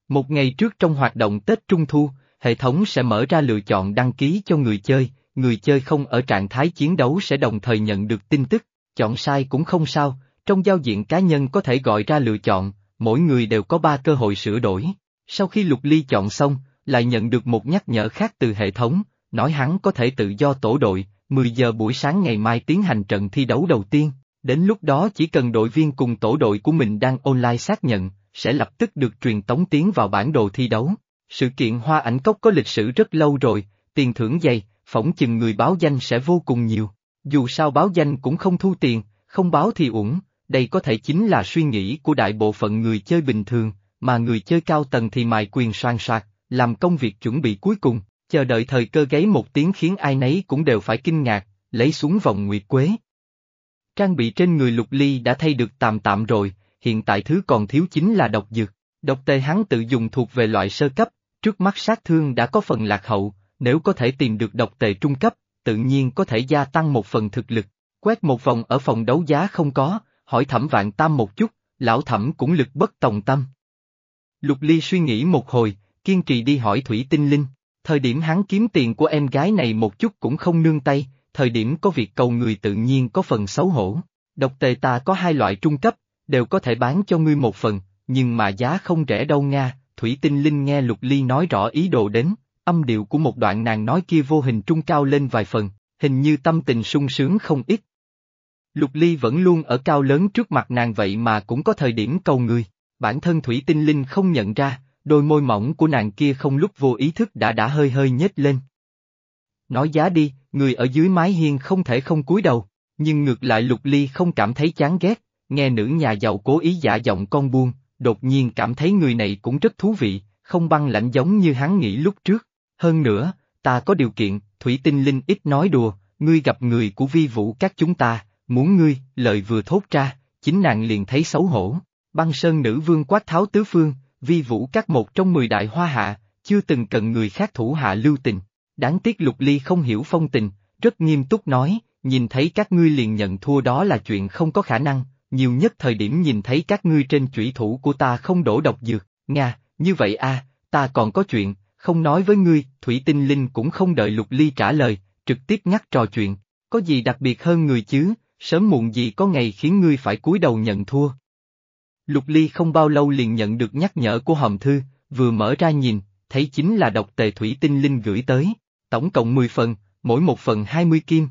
Một ngày trước trong hoạt động Tết Trung Thu, hệ thống sẽ mở ra lựa chọn đăng ký cho người chơi, người chơi không ở trạng thái chiến đấu sẽ đồng thời nhận được tin tức, chọn sai cũng không sao, trong giao diện cá nhân có thể gọi ra lựa chọn, mỗi người đều có ba cơ hội sửa đổi. Sau khi Lục Ly chọn xong, lại nhận được một nhắc nhở khác từ hệ thống, nói hắn có thể tự do tổ đội, 10 giờ buổi sáng ngày mai tiến hành trận thi đấu đầu tiên, đến lúc đó chỉ cần đội viên cùng tổ đội của mình đang online xác nhận, sẽ lập tức được truyền tống tiến vào bản đồ thi đấu. Sự kiện Hoa Ảnh Cốc có lịch sử rất lâu rồi, tiền thưởng dày, phỏng chừng người báo danh sẽ vô cùng nhiều. Dù sao báo danh cũng không thu tiền, không báo thì uổng, đây có thể chính là suy nghĩ của đại bộ phận người chơi bình thường, mà người chơi cao tầng thì mài quyền soàn soạt, làm công việc chuẩn bị cuối cùng, chờ đợi thời cơ gáy một tiếng khiến ai nấy cũng đều phải kinh ngạc, lấy xuống vòng nguyệt quế. Trang bị trên người lục ly đã thay được tạm tạm rồi, hiện tại thứ còn thiếu chính là độc dược. Độc tê hắn tự dùng thuộc về loại sơ cấp, trước mắt sát thương đã có phần lạc hậu, nếu có thể tìm được độc tề trung cấp, tự nhiên có thể gia tăng một phần thực lực. Quét một vòng ở phòng đấu giá không có, hỏi thẩm vạn tam một chút, lão thẩm cũng lực bất tòng tâm. Lục Ly suy nghĩ một hồi, kiên trì đi hỏi Thủy Tinh Linh, thời điểm hắn kiếm tiền của em gái này một chút cũng không nương tay, thời điểm có việc cầu người tự nhiên có phần xấu hổ. Độc tề ta có hai loại trung cấp, đều có thể bán cho ngươi một phần, nhưng mà giá không rẻ đâu nha, Thủy Tinh Linh nghe Lục Ly nói rõ ý đồ đến, âm điệu của một đoạn nàng nói kia vô hình trung cao lên vài phần, hình như tâm tình sung sướng không ít. Lục Ly vẫn luôn ở cao lớn trước mặt nàng vậy mà cũng có thời điểm cầu người, bản thân Thủy Tinh Linh không nhận ra, đôi môi mỏng của nàng kia không lúc vô ý thức đã đã hơi hơi nhếch lên. Nói giá đi, người ở dưới mái hiên không thể không cúi đầu, nhưng ngược lại Lục Ly không cảm thấy chán ghét, nghe nữ nhà giàu cố ý giả giọng con buông, đột nhiên cảm thấy người này cũng rất thú vị, không băng lãnh giống như hắn nghĩ lúc trước. Hơn nữa, ta có điều kiện, Thủy Tinh Linh ít nói đùa, ngươi gặp người của vi vũ các chúng ta, muốn ngươi, lời vừa thốt ra, chính nàng liền thấy xấu hổ. Băng sơn nữ vương quát tháo tứ phương, vi vũ các một trong mười đại hoa hạ, chưa từng cần người khác thủ hạ lưu tình. Đáng tiếc lục ly không hiểu phong tình, rất nghiêm túc nói, nhìn thấy các ngươi liền nhận thua đó là chuyện không có khả năng, nhiều nhất thời điểm nhìn thấy các ngươi trên chủy thủ của ta không đổ độc dược, Nga, như vậy a, ta còn có chuyện, không nói với ngươi, Thủy Tinh Linh cũng không đợi Lục Ly trả lời, trực tiếp ngắt trò chuyện, có gì đặc biệt hơn người chứ, sớm muộn gì có ngày khiến ngươi phải cúi đầu nhận thua. Lục Ly không bao lâu liền nhận được nhắc nhở của hòm thư, vừa mở ra nhìn, thấy chính là độc tề Thủy Tinh Linh gửi tới, tổng cộng 10 phần, mỗi một phần 20 kim.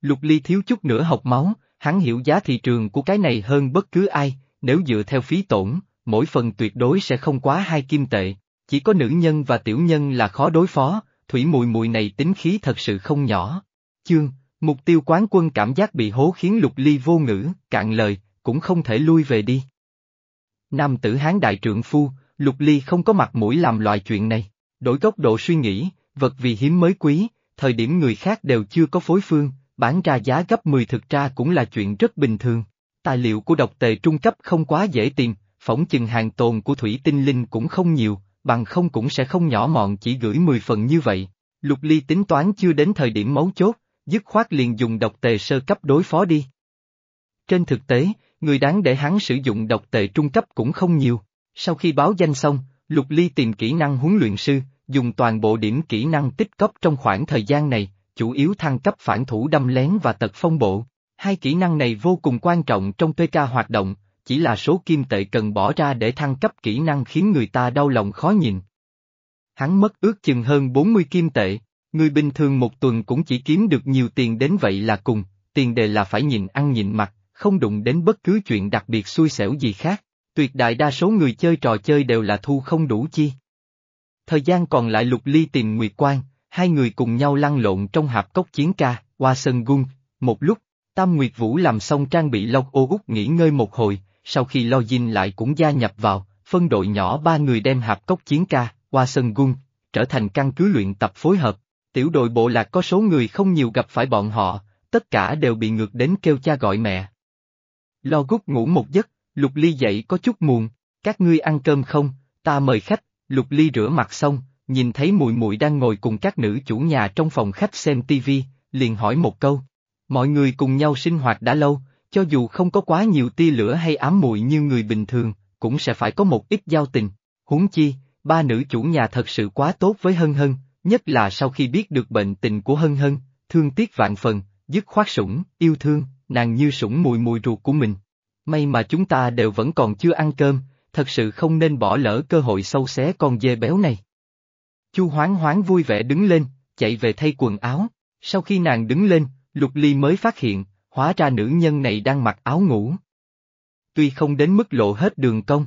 Lục Ly thiếu chút nữa học máu, hắn hiểu giá thị trường của cái này hơn bất cứ ai, nếu dựa theo phí tổn, mỗi phần tuyệt đối sẽ không quá hai kim tệ, chỉ có nữ nhân và tiểu nhân là khó đối phó, thủy mùi mùi này tính khí thật sự không nhỏ. Chương, mục tiêu quán quân cảm giác bị hố khiến lục ly vô ngữ, cạn lời, cũng không thể lui về đi. Nam tử hán đại trượng phu, lục ly không có mặt mũi làm loại chuyện này, đổi góc độ suy nghĩ, vật vì hiếm mới quý, thời điểm người khác đều chưa có phối phương, bán ra giá gấp 10 thực ra cũng là chuyện rất bình thường. Tài liệu của độc tề trung cấp không quá dễ tìm, phỏng chừng hàng tồn của thủy tinh linh cũng không nhiều, bằng không cũng sẽ không nhỏ mọn chỉ gửi 10 phần như vậy. Lục Ly tính toán chưa đến thời điểm mấu chốt, dứt khoát liền dùng độc tề sơ cấp đối phó đi. Trên thực tế, người đáng để hắn sử dụng độc tệ trung cấp cũng không nhiều. Sau khi báo danh xong, Lục Ly tìm kỹ năng huấn luyện sư, dùng toàn bộ điểm kỹ năng tích cóp trong khoảng thời gian này, chủ yếu thăng cấp phản thủ đâm lén và tật phong bộ. Hai kỹ năng này vô cùng quan trọng trong PK hoạt động, chỉ là số kim tệ cần bỏ ra để thăng cấp kỹ năng khiến người ta đau lòng khó nhìn. Hắn mất ước chừng hơn 40 kim tệ, người bình thường một tuần cũng chỉ kiếm được nhiều tiền đến vậy là cùng, tiền đề là phải nhìn ăn nhìn mặt, không đụng đến bất cứ chuyện đặc biệt xui xẻo gì khác, tuyệt đại đa số người chơi trò chơi đều là thu không đủ chi. Thời gian còn lại lục ly tìm Nguyệt Quang, hai người cùng nhau lăn lộn trong hạp cốc chiến ca, qua sân gung, một lúc, Tam Nguyệt Vũ làm xong trang bị lọc ô út nghỉ ngơi một hồi, sau khi lo dinh lại cũng gia nhập vào, phân đội nhỏ ba người đem hạp cốc chiến ca, qua sân gung, trở thành căn cứ luyện tập phối hợp. Tiểu đội bộ lạc có số người không nhiều gặp phải bọn họ, tất cả đều bị ngược đến kêu cha gọi mẹ. Lo gút ngủ một giấc, Lục Ly dậy có chút muộn, các ngươi ăn cơm không, ta mời khách, Lục Ly rửa mặt xong, nhìn thấy mùi mùi đang ngồi cùng các nữ chủ nhà trong phòng khách xem tivi, liền hỏi một câu. Mọi người cùng nhau sinh hoạt đã lâu, cho dù không có quá nhiều tia lửa hay ám muội như người bình thường, cũng sẽ phải có một ít giao tình. Huống chi, ba nữ chủ nhà thật sự quá tốt với Hân Hân, nhất là sau khi biết được bệnh tình của Hân Hân, thương tiếc vạn phần, dứt khoát sủng, yêu thương, nàng như sủng mùi mùi ruột của mình. May mà chúng ta đều vẫn còn chưa ăn cơm, thật sự không nên bỏ lỡ cơ hội sâu xé con dê béo này. Chu hoáng hoáng vui vẻ đứng lên, chạy về thay quần áo, sau khi nàng đứng lên, Lục Ly mới phát hiện, hóa ra nữ nhân này đang mặc áo ngủ. Tuy không đến mức lộ hết đường cong.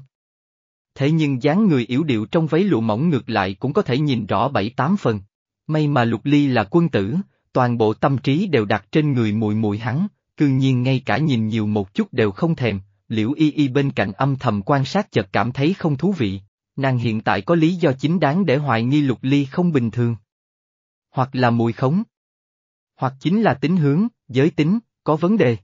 Thế nhưng dáng người yếu điệu trong váy lụa mỏng ngược lại cũng có thể nhìn rõ bảy tám phần. May mà Lục Ly là quân tử, toàn bộ tâm trí đều đặt trên người mùi mùi hắn, cư nhiên ngay cả nhìn nhiều một chút đều không thèm, liễu y y bên cạnh âm thầm quan sát chợt cảm thấy không thú vị, nàng hiện tại có lý do chính đáng để hoài nghi lục ly không bình thường. Hoặc là mùi khống. Hoặc chính là tính hướng, giới tính, có vấn đề.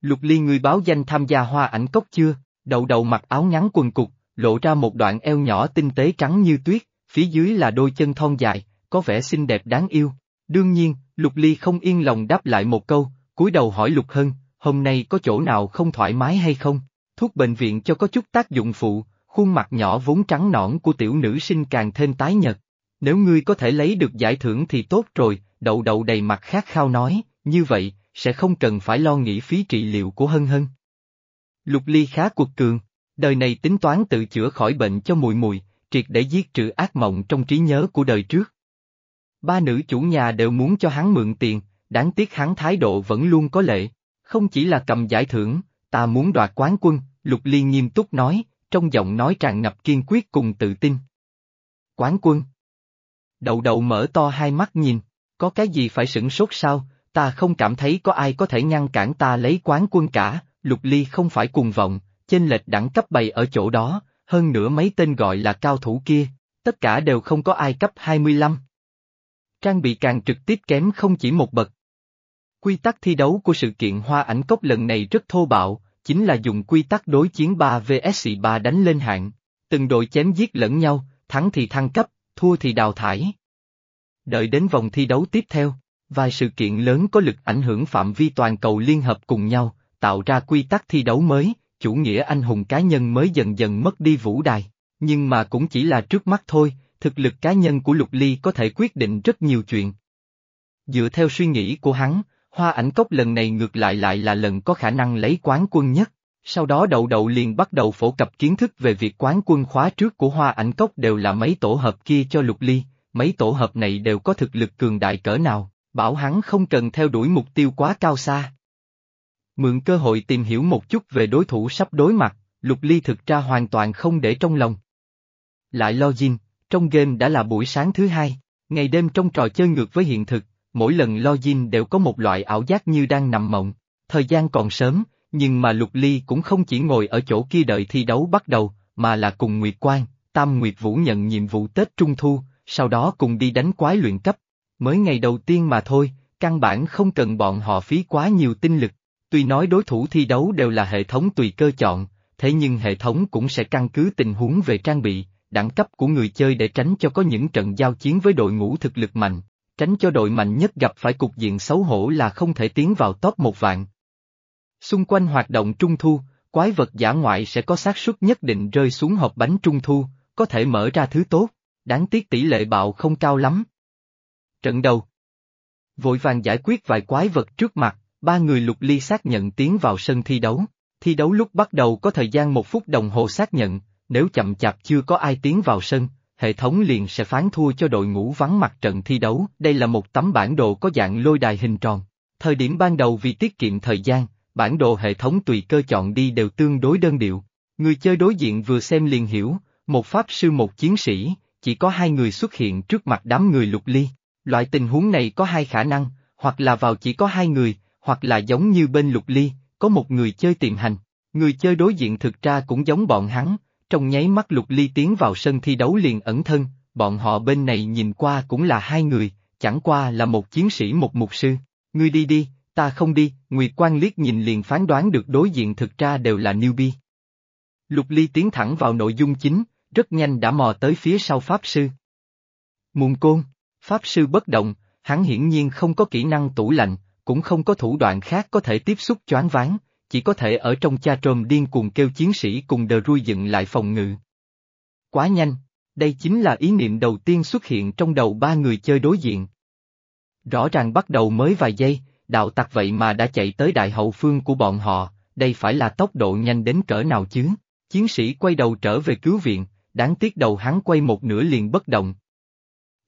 Lục ly người báo danh tham gia hoa ảnh cốc chưa, đầu đầu mặc áo ngắn quần cục, lộ ra một đoạn eo nhỏ tinh tế trắng như tuyết, phía dưới là đôi chân thon dài, có vẻ xinh đẹp đáng yêu. Đương nhiên, Lục Ly không yên lòng đáp lại một câu, cúi đầu hỏi Lục Hân, hôm nay có chỗ nào không thoải mái hay không? Thuốc bệnh viện cho có chút tác dụng phụ, khuôn mặt nhỏ vốn trắng nõn của tiểu nữ sinh càng thêm tái nhợt. Nếu ngươi có thể lấy được giải thưởng thì tốt rồi, đậu đậu đầy mặt khát khao nói, như vậy, sẽ không cần phải lo nghĩ phí trị liệu của hân hân. Lục ly khá cuộc cường, đời này tính toán tự chữa khỏi bệnh cho mùi mùi, triệt để giết trừ ác mộng trong trí nhớ của đời trước. Ba nữ chủ nhà đều muốn cho hắn mượn tiền, đáng tiếc hắn thái độ vẫn luôn có lệ, không chỉ là cầm giải thưởng, ta muốn đoạt quán quân, Lục Ly nghiêm túc nói, trong giọng nói tràn ngập kiên quyết cùng tự tin. Quán quân. Đậu đậu mở to hai mắt nhìn, có cái gì phải sửng sốt sao, ta không cảm thấy có ai có thể ngăn cản ta lấy quán quân cả, Lục Ly không phải cuồng vọng, chênh lệch đẳng cấp bày ở chỗ đó, hơn nữa mấy tên gọi là cao thủ kia, tất cả đều không có ai cấp 25. Trang bị càng trực tiếp kém không chỉ một bậc. Quy tắc thi đấu của sự kiện Hoa Ảnh Cốc lần này rất thô bạo, chính là dùng quy tắc đối chiến 3 vs 3 đánh lên hạng. Từng đội chém giết lẫn nhau, thắng thì thăng cấp, thua thì đào thải. Đợi đến vòng thi đấu tiếp theo, vài sự kiện lớn có lực ảnh hưởng phạm vi toàn cầu liên hợp cùng nhau, tạo ra quy tắc thi đấu mới, chủ nghĩa anh hùng cá nhân mới dần dần mất đi vũ đài. Nhưng mà cũng chỉ là trước mắt thôi, thực lực cá nhân của Lục Ly có thể quyết định rất nhiều chuyện. Dựa theo suy nghĩ của hắn, Hoa ảnh cốc lần này ngược lại lại là lần có khả năng lấy quán quân nhất. Sau đó đậu đậu liền bắt đầu phổ cập kiến thức về việc quán quân khóa trước của hoa ảnh cốc đều là mấy tổ hợp kia cho lục ly, mấy tổ hợp này đều có thực lực cường đại cỡ nào, bảo hắn không cần theo đuổi mục tiêu quá cao xa. Mượn cơ hội tìm hiểu một chút về đối thủ sắp đối mặt, lục ly thực ra hoàn toàn không để trong lòng. Lại lo login, trong game đã là buổi sáng thứ hai, ngày đêm trong trò chơi ngược với hiện thực, mỗi lần lo login đều có một loại ảo giác như đang nằm mộng. Thời gian còn sớm, nhưng mà Lục Ly cũng không chỉ ngồi ở chỗ kia đợi thi đấu bắt đầu, mà là cùng Nguyệt Quang, Tam Nguyệt Vũ nhận nhiệm vụ Tết Trung Thu, sau đó cùng đi đánh quái luyện cấp. Mới ngày đầu tiên mà thôi, căn bản không cần bọn họ phí quá nhiều tinh lực. Tuy nói đối thủ thi đấu đều là hệ thống tùy cơ chọn, thế nhưng hệ thống cũng sẽ căn cứ tình huống về trang bị, đẳng cấp của người chơi để tránh cho có những trận giao chiến với đội ngũ thực lực mạnh, tránh cho đội mạnh nhất gặp phải cục diện xấu hổ là không thể tiến vào top một vạn. Xung quanh hoạt động trung thu, quái vật giả ngoại sẽ có xác suất nhất định rơi xuống hộp bánh trung thu, có thể mở ra thứ tốt, đáng tiếc tỷ lệ bạo không cao lắm. Trận đầu Vội vàng giải quyết vài quái vật trước mặt, ba người lục ly xác nhận tiến vào sân thi đấu. Thi đấu lúc bắt đầu có thời gian một phút đồng hồ xác nhận, nếu chậm chạp chưa có ai tiến vào sân, hệ thống liền sẽ phán thua cho đội ngũ vắng mặt trận thi đấu. Đây là một tấm bản đồ có dạng lôi đài hình tròn. Thời điểm ban đầu vì tiết kiệm thời gian, bản đồ hệ thống tùy cơ chọn đi đều tương đối đơn điệu. Người chơi đối diện vừa xem liền hiểu, một pháp sư một chiến sĩ, chỉ có hai người xuất hiện trước mặt đám người lục ly. Loại tình huống này có hai khả năng, hoặc là vào chỉ có hai người, hoặc là giống như bên lục ly, có một người chơi tiềm hành. Người chơi đối diện thực ra cũng giống bọn hắn, trong nháy mắt lục ly tiến vào sân thi đấu liền ẩn thân, bọn họ bên này nhìn qua cũng là hai người, chẳng qua là một chiến sĩ một mục sư. Ngươi đi đi, ta không đi, Nguyệt Quang liếc nhìn liền phán đoán được đối diện thực ra đều là newbie. Lục ly tiến thẳng vào nội dung chính, rất nhanh đã mò tới phía sau Pháp Sư. Muôn côn, Pháp Sư bất động, hắn hiển nhiên không có kỹ năng tủ lạnh, cũng không có thủ đoạn khác có thể tiếp xúc choáng ván chỉ có thể ở trong cha trôm điên cuồng kêu chiến sĩ cùng đờ rui dựng lại phòng ngự. Quá nhanh, đây chính là ý niệm đầu tiên xuất hiện trong đầu ba người chơi đối diện. Rõ ràng bắt đầu mới vài giây, đạo tặc vậy mà đã chạy tới đại hậu phương của bọn họ, đây phải là tốc độ nhanh đến cỡ nào chứ? Chiến sĩ quay đầu trở về cứu viện, đáng tiếc đầu hắn quay một nửa liền bất động.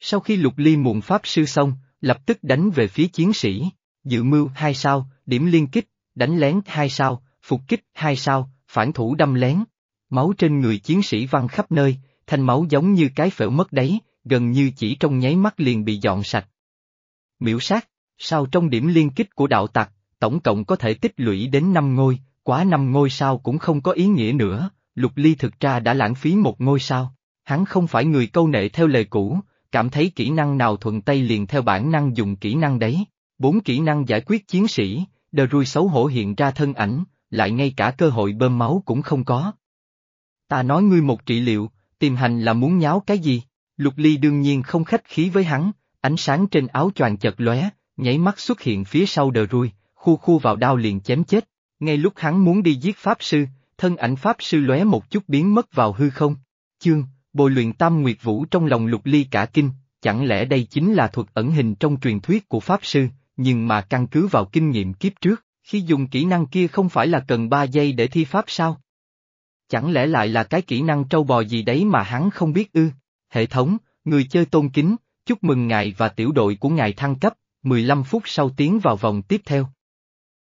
Sau khi lục ly muộn pháp sư xong, lập tức đánh về phía chiến sĩ, dự mưu hai sao, điểm liên kích, đánh lén hai sao, phục kích hai sao, phản thủ đâm lén. Máu trên người chiến sĩ văng khắp nơi, thanh máu giống như cái phễu mất đấy, gần như chỉ trong nháy mắt liền bị dọn sạch. Miểu sát, sao trong điểm liên kích của đạo tặc, tổng cộng có thể tích lũy đến 5 ngôi, quá 5 ngôi sao cũng không có ý nghĩa nữa, lục ly thực ra đã lãng phí một ngôi sao. Hắn không phải người câu nệ theo lời cũ, cảm thấy kỹ năng nào thuận tay liền theo bản năng dùng kỹ năng đấy. Bốn kỹ năng giải quyết chiến sĩ, đờ rui xấu hổ hiện ra thân ảnh, lại ngay cả cơ hội bơm máu cũng không có. Ta nói ngươi một trị liệu, tìm hành là muốn nháo cái gì? Lục Ly đương nhiên không khách khí với hắn, ánh sáng trên áo choàng chật lóe, nháy mắt xuất hiện phía sau đờ rui, khu khu vào đao liền chém chết. Ngay lúc hắn muốn đi giết pháp sư, thân ảnh Pháp Sư lóe một chút biến mất vào hư không. Chương, bồi luyện tam nguyệt vũ trong lòng lục ly cả kinh, chẳng lẽ đây chính là thuật ẩn hình trong truyền thuyết của Pháp Sư, nhưng mà căn cứ vào kinh nghiệm kiếp trước, khi dùng kỹ năng kia không phải là cần 3 giây để thi Pháp sao? Chẳng lẽ lại là cái kỹ năng trâu bò gì đấy mà hắn không biết ư? Hệ thống, người chơi tôn kính, chúc mừng ngài và tiểu đội của ngài thăng cấp, 15 phút sau tiến vào vòng tiếp theo.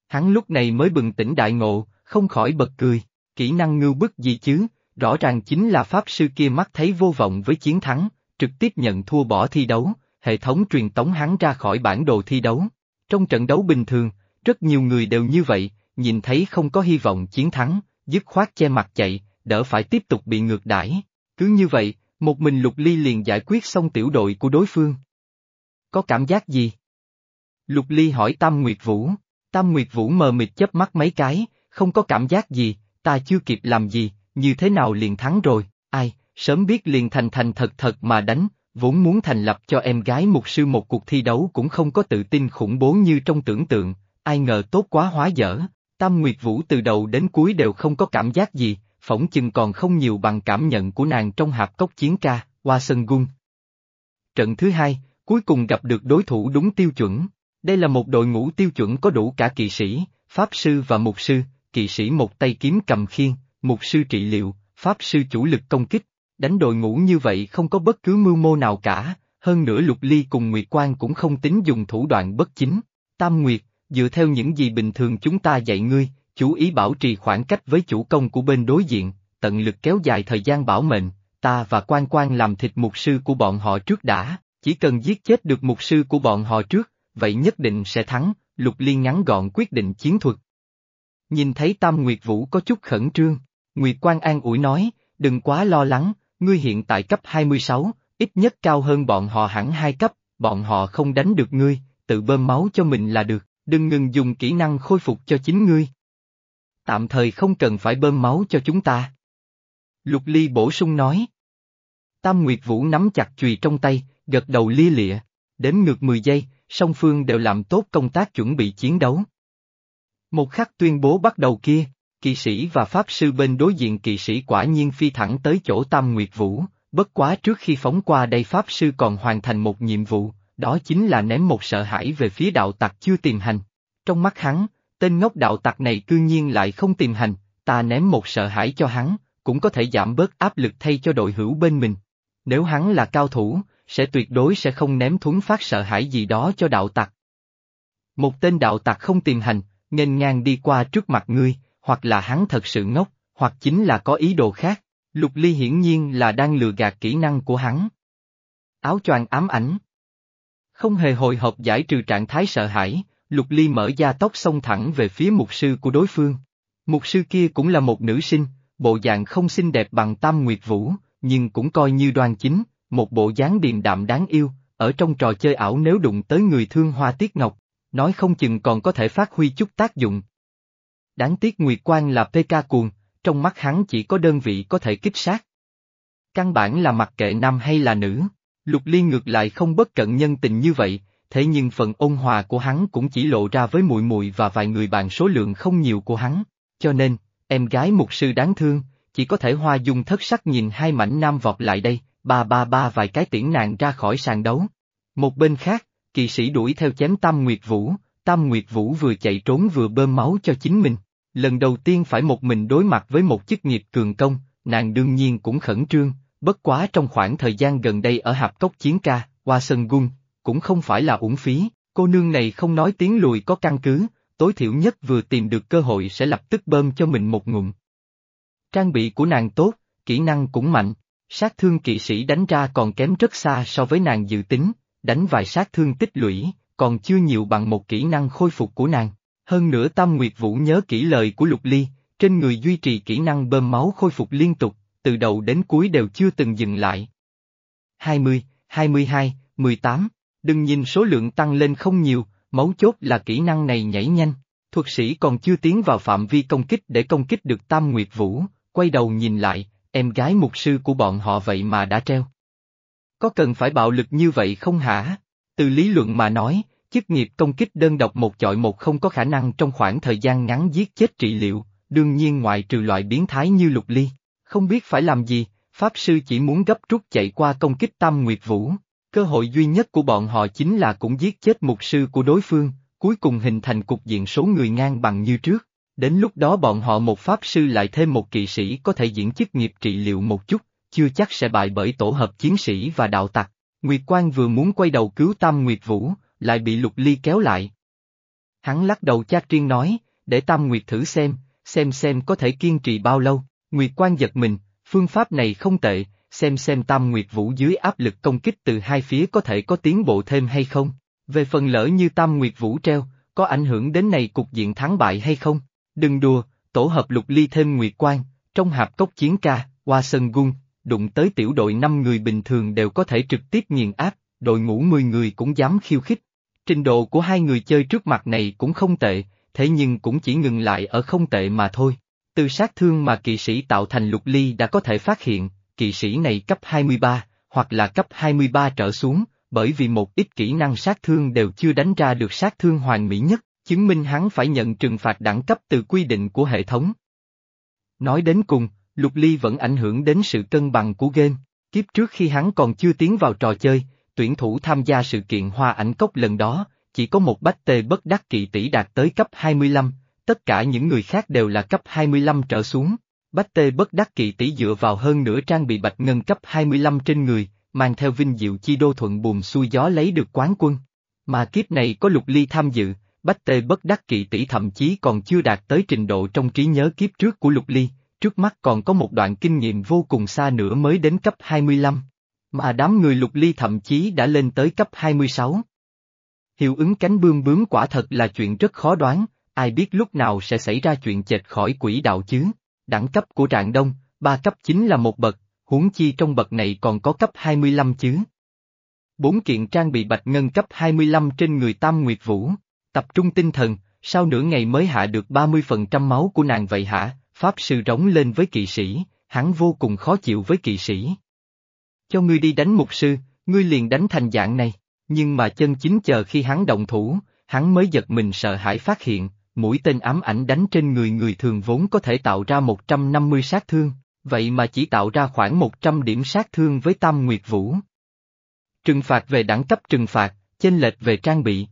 Hắn lúc này mới bừng tỉnh đại ngộ, không khỏi bật cười, kỹ năng ngưu bức gì chứ, rõ ràng chính là pháp sư kia mắt thấy vô vọng với chiến thắng, trực tiếp nhận thua bỏ thi đấu, hệ thống truyền tống hắn ra khỏi bản đồ thi đấu. Trong trận đấu bình thường, rất nhiều người đều như vậy, nhìn thấy không có hy vọng chiến thắng, dứt khoát che mặt chạy, đỡ phải tiếp tục bị ngược đãi. Cứ như vậy, một mình Lục Ly liền giải quyết xong tiểu đội của đối phương. Có cảm giác gì? Lục Ly hỏi Tam Nguyệt Vũ. Tam Nguyệt Vũ mờ mịt chớp mắt mấy cái, không có cảm giác gì, ta chưa kịp làm gì, như thế nào liền thắng rồi, ai, sớm biết liền thành thành thật thật mà đánh, vốn muốn thành lập cho em gái mục sư một cuộc thi đấu cũng không có tự tin khủng bố như trong tưởng tượng, ai ngờ tốt quá hóa dở, Tam Nguyệt Vũ từ đầu đến cuối đều không có cảm giác gì, phỏng chừng còn không nhiều bằng cảm nhận của nàng trong hạp cốc chiến ca, qua sân gung. Trận thứ hai, cuối cùng gặp được đối thủ đúng tiêu chuẩn. Đây là một đội ngũ tiêu chuẩn có đủ cả kỵ sĩ, pháp sư và mục sư, kỵ sĩ một tay kiếm cầm khiên, mục sư trị liệu, pháp sư chủ lực công kích. Đánh đội ngũ như vậy không có bất cứ mưu mô nào cả, hơn nữa Lục Ly cùng Nguyệt Quan cũng không tính dùng thủ đoạn bất chính. Tam Nguyệt, dựa theo những gì bình thường chúng ta dạy ngươi, chú ý bảo trì khoảng cách với chủ công của bên đối diện, tận lực kéo dài thời gian bảo mệnh, ta và quan quan làm thịt mục sư của bọn họ trước đã, chỉ cần giết chết được mục sư của bọn họ trước, vậy nhất định sẽ thắng, lục Ly ngắn gọn quyết định chiến thuật. Nhìn thấy Tam Nguyệt Vũ có chút khẩn trương, Nguyệt Quan an ủi nói, đừng quá lo lắng, ngươi hiện tại cấp 26, ít nhất cao hơn bọn họ hẳn hai cấp, bọn họ không đánh được ngươi, tự bơm máu cho mình là được, đừng ngừng dùng kỹ năng khôi phục cho chính ngươi. Tạm thời không cần phải bơm máu cho chúng ta. Lục Ly bổ sung nói. Tam Nguyệt Vũ nắm chặt chùy trong tay, gật đầu lia lịa, đếm ngược 10 giây, song phương đều làm tốt công tác chuẩn bị chiến đấu. Một khắc tuyên bố bắt đầu kia, kỵ sĩ và pháp sư bên đối diện kỵ sĩ quả nhiên phi thẳng tới chỗ Tam Nguyệt Vũ, bất quá trước khi phóng qua đây pháp sư còn hoàn thành một nhiệm vụ, đó chính là ném một sợ hãi về phía đạo tặc chưa tìm hành. Trong mắt hắn, tên ngốc đạo tặc này cư nhiên lại không tìm hành, ta ném một sợ hãi cho hắn, cũng có thể giảm bớt áp lực thay cho đội hữu bên mình. Nếu hắn là cao thủ, sẽ tuyệt đối sẽ không ném thuấn phát sợ hãi gì đó cho đạo tặc. Một tên đạo tặc không tìm hành, nghênh ngang đi qua trước mặt ngươi, hoặc là hắn thật sự ngốc, hoặc chính là có ý đồ khác, lục ly hiển nhiên là đang lừa gạt kỹ năng của hắn. Áo choàng ám ảnh Không hề hồi hộp giải trừ trạng thái sợ hãi, lục ly mở ra tóc xông thẳng về phía mục sư của đối phương. Mục sư kia cũng là một nữ sinh, bộ dạng không xinh đẹp bằng tam nguyệt vũ, nhưng cũng coi như đoan chính, một bộ dáng điềm đạm đáng yêu, ở trong trò chơi ảo nếu đụng tới người thương hoa tiết ngọc, nói không chừng còn có thể phát huy chút tác dụng. Đáng tiếc Nguyệt Quang là PK cuồng, trong mắt hắn chỉ có đơn vị có thể kích sát. Căn bản là mặc kệ nam hay là nữ, Lục Liên ngược lại không bất cận nhân tình như vậy, thế nhưng phần ôn hòa của hắn cũng chỉ lộ ra với muội muội và vài người bạn số lượng không nhiều của hắn, cho nên, em gái mục sư đáng thương, chỉ có thể hoa dung thất sắc nhìn hai mảnh nam vọt lại đây, ba ba ba vài cái tiễn nàng ra khỏi sàn đấu. Một bên khác, kỳ sĩ đuổi theo chém Tam Nguyệt Vũ, Tam Nguyệt Vũ vừa chạy trốn vừa bơm máu cho chính mình. Lần đầu tiên phải một mình đối mặt với một chức nghiệp cường công, nàng đương nhiên cũng khẩn trương, bất quá trong khoảng thời gian gần đây ở hạp cốc chiến ca, qua sân gung, cũng không phải là uổng phí, cô nương này không nói tiếng lùi có căn cứ, tối thiểu nhất vừa tìm được cơ hội sẽ lập tức bơm cho mình một ngụm. Trang bị của nàng tốt, kỹ năng cũng mạnh, sát thương kỵ sĩ đánh ra còn kém rất xa so với nàng dự tính, đánh vài sát thương tích lũy, còn chưa nhiều bằng một kỹ năng khôi phục của nàng. Hơn nữa Tam Nguyệt Vũ nhớ kỹ lời của Lục Ly, trên người duy trì kỹ năng bơm máu khôi phục liên tục, từ đầu đến cuối đều chưa từng dừng lại. 20, 22, 18, đừng nhìn số lượng tăng lên không nhiều, mấu chốt là kỹ năng này nhảy nhanh, thuật sĩ còn chưa tiến vào phạm vi công kích để công kích được Tam Nguyệt Vũ, quay đầu nhìn lại, em gái mục sư của bọn họ vậy mà đã treo. Có cần phải bạo lực như vậy không hả? Từ lý luận mà nói, chức nghiệp công kích đơn độc một chọi một không có khả năng trong khoảng thời gian ngắn giết chết trị liệu, đương nhiên ngoại trừ loại biến thái như lục ly. Không biết phải làm gì, Pháp Sư chỉ muốn gấp rút chạy qua công kích Tam Nguyệt Vũ. Cơ hội duy nhất của bọn họ chính là cũng giết chết mục sư của đối phương, cuối cùng hình thành cục diện số người ngang bằng như trước. Đến lúc đó bọn họ một Pháp Sư lại thêm một kỵ sĩ có thể diễn chức nghiệp trị liệu một chút, chưa chắc sẽ bại bởi tổ hợp chiến sĩ và đạo tặc. Nguyệt Quang vừa muốn quay đầu cứu Tam Nguyệt Vũ, lại bị Lục Ly kéo lại. Hắn lắc đầu chát riêng nói, để Tam Nguyệt thử xem, xem xem có thể kiên trì bao lâu. Nguyệt Quang giật mình, phương pháp này không tệ, xem xem Tam Nguyệt Vũ dưới áp lực công kích từ hai phía có thể có tiến bộ thêm hay không. Về phần lỡ như Tam Nguyệt Vũ treo, có ảnh hưởng đến này cục diện thắng bại hay không? Đừng đùa, tổ hợp lục ly thêm Nguyệt Quang, trong hạp cốc chiến ca, qua sân gung, đụng tới tiểu đội năm người bình thường đều có thể trực tiếp nghiền áp, đội ngũ 10 người cũng dám khiêu khích. Trình độ của hai người chơi trước mặt này cũng không tệ, thế nhưng cũng chỉ ngừng lại ở không tệ mà thôi. Từ sát thương mà kỵ sĩ tạo thành lục ly đã có thể phát hiện, kỵ sĩ này cấp 23, hoặc là cấp 23 trở xuống, bởi vì một ít kỹ năng sát thương đều chưa đánh ra được sát thương hoàn mỹ nhất, chứng minh hắn phải nhận trừng phạt đẳng cấp từ quy định của hệ thống. Nói đến cùng, lục ly vẫn ảnh hưởng đến sự cân bằng của game. Kiếp trước khi hắn còn chưa tiến vào trò chơi, tuyển thủ tham gia sự kiện hoa ảnh cốc lần đó, chỉ có một bách tê bất đắc kỵ tỷ đạt tới cấp 25, tất cả những người khác đều là cấp 25 trở xuống. Bách tê bất đắc kỵ tỷ dựa vào hơn nửa trang bị bạch ngân cấp 25 trên người, mang theo vinh diệu chi đô thuận buồm xuôi gió lấy được quán quân. Mà kiếp này có lục ly tham dự, bách tê bất đắc kỵ tỷ thậm chí còn chưa đạt tới trình độ trong trí nhớ kiếp trước của lục ly, trước mắt còn có một đoạn kinh nghiệm vô cùng xa nữa mới đến cấp 25. Mà đám người lục ly thậm chí đã lên tới cấp 26. Hiệu ứng cánh bươm bướm quả thật là chuyện rất khó đoán, ai biết lúc nào sẽ xảy ra chuyện chệch khỏi quỹ đạo chứ. Đẳng cấp của trạng đông, ba cấp chính là một bậc, huống chi trong bậc này còn có cấp 25 chứ. Bốn kiện trang bị bạch ngân cấp 25 trên người Tam Nguyệt Vũ, tập trung tinh thần, sau nửa ngày mới hạ được 30% máu của nàng vậy hả, Pháp Sư rống lên với kỵ sĩ, hắn vô cùng khó chịu với kỵ sĩ. Cho ngươi đi đánh mục sư, ngươi liền đánh thành dạng này, nhưng mà chân chính chờ khi hắn động thủ, hắn mới giật mình sợ hãi phát hiện, mũi tên ám ảnh đánh trên người người thường vốn có thể tạo ra 150 sát thương, vậy mà chỉ tạo ra khoảng 100 điểm sát thương với Tam Nguyệt Vũ. Trừng phạt về đẳng cấp trừng phạt, chênh lệch về trang bị.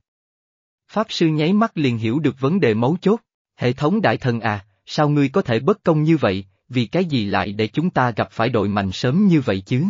Pháp sư nháy mắt liền hiểu được vấn đề mấu chốt, hệ thống đại thần à, sao ngươi có thể bất công như vậy, vì cái gì lại để chúng ta gặp phải đội mạnh sớm như vậy chứ?